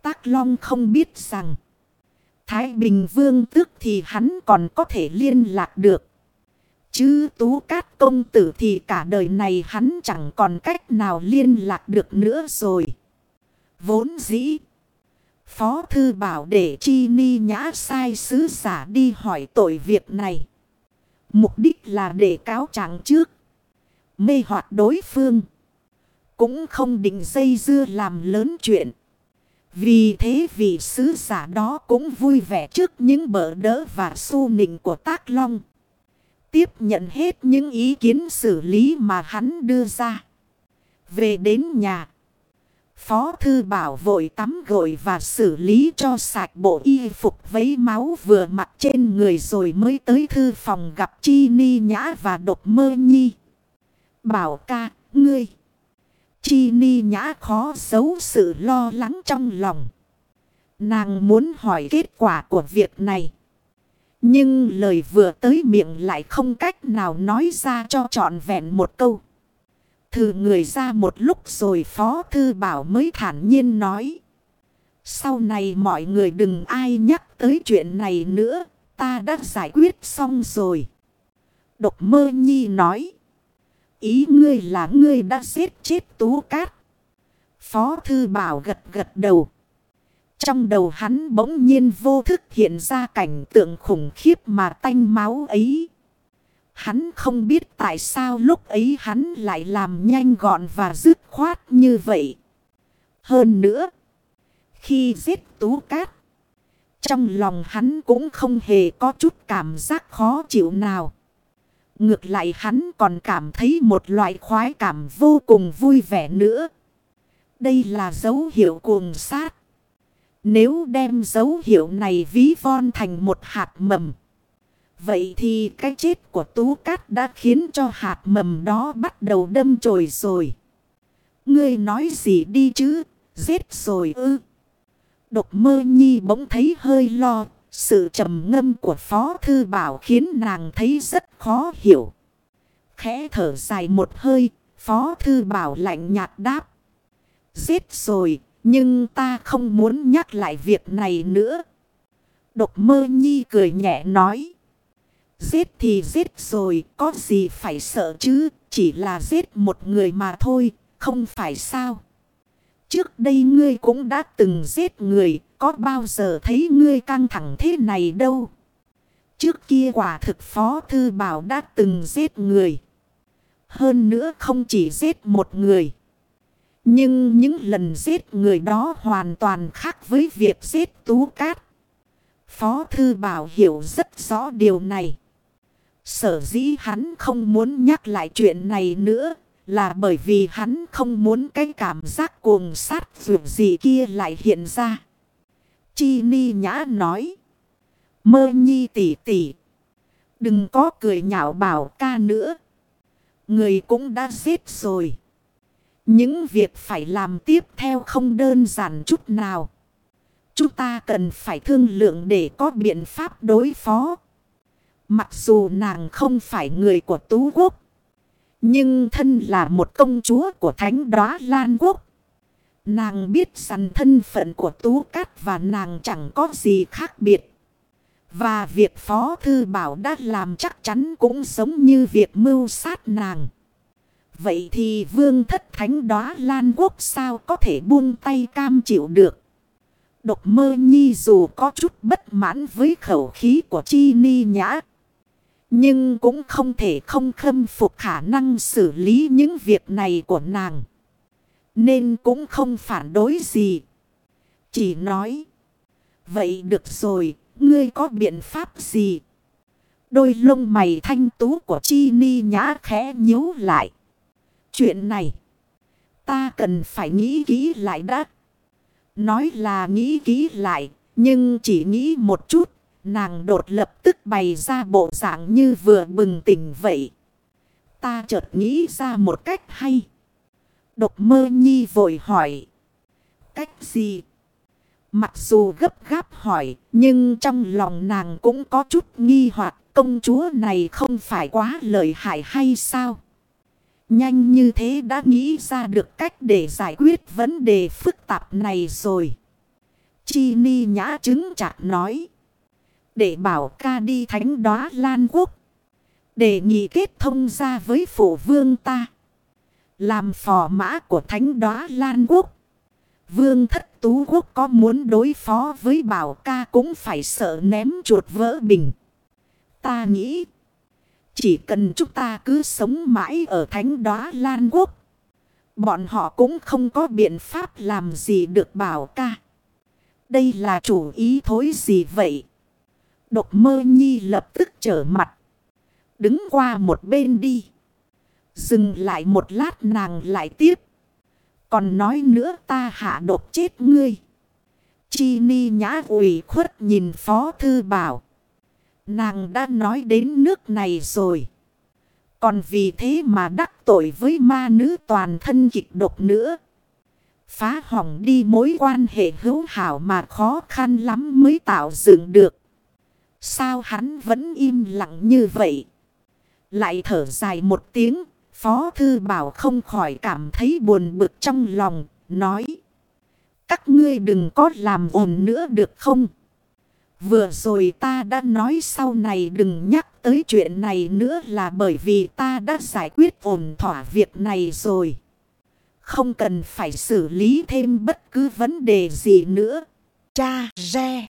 Tác Long không biết rằng, Thái Bình Vương tước thì hắn còn có thể liên lạc được. Chứ Tú Cát Công Tử thì cả đời này hắn chẳng còn cách nào liên lạc được nữa rồi. Vốn dĩ. Phó Thư Bảo để Chi Ni Nhã sai sứ giả đi hỏi tội việc này. Mục đích là để cáo trạng trước. Mê hoạt đối phương. Cũng không định dây dưa làm lớn chuyện. Vì thế vị sứ giả đó cũng vui vẻ trước những bỡ đỡ và su nịnh của tác long. Tiếp nhận hết những ý kiến xử lý mà hắn đưa ra. Về đến nhà. Phó thư bảo vội tắm gội và xử lý cho sạch bộ y phục vấy máu vừa mặc trên người rồi mới tới thư phòng gặp Chi Ni Nhã và Độc Mơ Nhi. Bảo ca, ngươi. Chi Ni Nhã khó giấu sự lo lắng trong lòng. Nàng muốn hỏi kết quả của việc này. Nhưng lời vừa tới miệng lại không cách nào nói ra cho trọn vẹn một câu. Thử người ra một lúc rồi Phó Thư Bảo mới thản nhiên nói. Sau này mọi người đừng ai nhắc tới chuyện này nữa. Ta đã giải quyết xong rồi. Độc mơ nhi nói. Ý ngươi là ngươi đã giết chết tú cát. Phó Thư Bảo gật gật đầu. Trong đầu hắn bỗng nhiên vô thức hiện ra cảnh tượng khủng khiếp mà tanh máu ấy. Hắn không biết tại sao lúc ấy hắn lại làm nhanh gọn và dứt khoát như vậy. Hơn nữa, khi giết tú cát, trong lòng hắn cũng không hề có chút cảm giác khó chịu nào. Ngược lại hắn còn cảm thấy một loại khoái cảm vô cùng vui vẻ nữa. Đây là dấu hiệu cuồng sát. Nếu đem dấu hiệu này ví von thành một hạt mầm. Vậy thì cái chết của Tú Cát đã khiến cho hạt mầm đó bắt đầu đâm chồi rồi. Ngươi nói gì đi chứ, giết rồi ư. Độc mơ nhi bỗng thấy hơi lo, sự trầm ngâm của Phó Thư Bảo khiến nàng thấy rất khó hiểu. Khẽ thở dài một hơi, Phó Thư Bảo lạnh nhạt đáp. Giết rồi, nhưng ta không muốn nhắc lại việc này nữa. Độc mơ nhi cười nhẹ nói. Giết thì giết rồi, có gì phải sợ chứ, chỉ là giết một người mà thôi, không phải sao. Trước đây ngươi cũng đã từng giết người, có bao giờ thấy ngươi căng thẳng thế này đâu. Trước kia quả thực phó thư bảo đã từng giết người. Hơn nữa không chỉ giết một người. Nhưng những lần giết người đó hoàn toàn khác với việc giết tú cát. Phó thư bảo hiểu rất rõ điều này. Sở dĩ hắn không muốn nhắc lại chuyện này nữa là bởi vì hắn không muốn cái cảm giác cuồng sát vượt gì kia lại hiện ra. Chi Ni Nhã nói. Mơ nhi tỷ tỷ. Đừng có cười nhạo bảo ca nữa. Người cũng đã giết rồi. Những việc phải làm tiếp theo không đơn giản chút nào. Chúng ta cần phải thương lượng để có biện pháp đối phó. Mặc dù nàng không phải người của Tú Quốc. Nhưng thân là một công chúa của Thánh Đóa Lan Quốc. Nàng biết rằng thân phận của Tú Cát và nàng chẳng có gì khác biệt. Và việc Phó Thư Bảo đã làm chắc chắn cũng giống như việc mưu sát nàng. Vậy thì vương thất thánh đóa Lan Quốc sao có thể buông tay cam chịu được. Độc mơ nhi dù có chút bất mãn với khẩu khí của Chi Ni Nhã. Nhưng cũng không thể không khâm phục khả năng xử lý những việc này của nàng. Nên cũng không phản đối gì. Chỉ nói. Vậy được rồi, ngươi có biện pháp gì? Đôi lông mày thanh tú của chi ni nhã khẽ nhíu lại. Chuyện này. Ta cần phải nghĩ kỹ lại đã. Nói là nghĩ kỹ lại. Nhưng chỉ nghĩ một chút. Nàng đột lập tức bày ra bộ dạng như vừa bừng tỉnh vậy. Ta chợt nghĩ ra một cách hay. Độc mơ nhi vội hỏi. Cách gì? Mặc dù gấp gáp hỏi, nhưng trong lòng nàng cũng có chút nghi hoặc công chúa này không phải quá lợi hại hay sao? Nhanh như thế đã nghĩ ra được cách để giải quyết vấn đề phức tạp này rồi. Chi ni nhã chứng chặt nói. Để bảo ca đi thánh đóa Lan Quốc. Để nghị kết thông ra với phụ vương ta. Làm phò mã của thánh đóa Lan Quốc. Vương thất tú quốc có muốn đối phó với bảo ca cũng phải sợ ném chuột vỡ bình. Ta nghĩ. Chỉ cần chúng ta cứ sống mãi ở thánh đóa Lan Quốc. Bọn họ cũng không có biện pháp làm gì được bảo ca. Đây là chủ ý thối gì vậy? Độc mơ nhi lập tức trở mặt. Đứng qua một bên đi. Dừng lại một lát nàng lại tiếp. Còn nói nữa ta hạ độc chết ngươi. Chi ni nhã ủy khuất nhìn phó thư bảo. Nàng đã nói đến nước này rồi. Còn vì thế mà đắc tội với ma nữ toàn thân kịch độc nữa. Phá hỏng đi mối quan hệ hữu hảo mà khó khăn lắm mới tạo dựng được. Sao hắn vẫn im lặng như vậy? Lại thở dài một tiếng, Phó Thư Bảo không khỏi cảm thấy buồn bực trong lòng, nói. Các ngươi đừng có làm ồn nữa được không? Vừa rồi ta đã nói sau này đừng nhắc tới chuyện này nữa là bởi vì ta đã giải quyết ổn thỏa việc này rồi. Không cần phải xử lý thêm bất cứ vấn đề gì nữa. Cha Re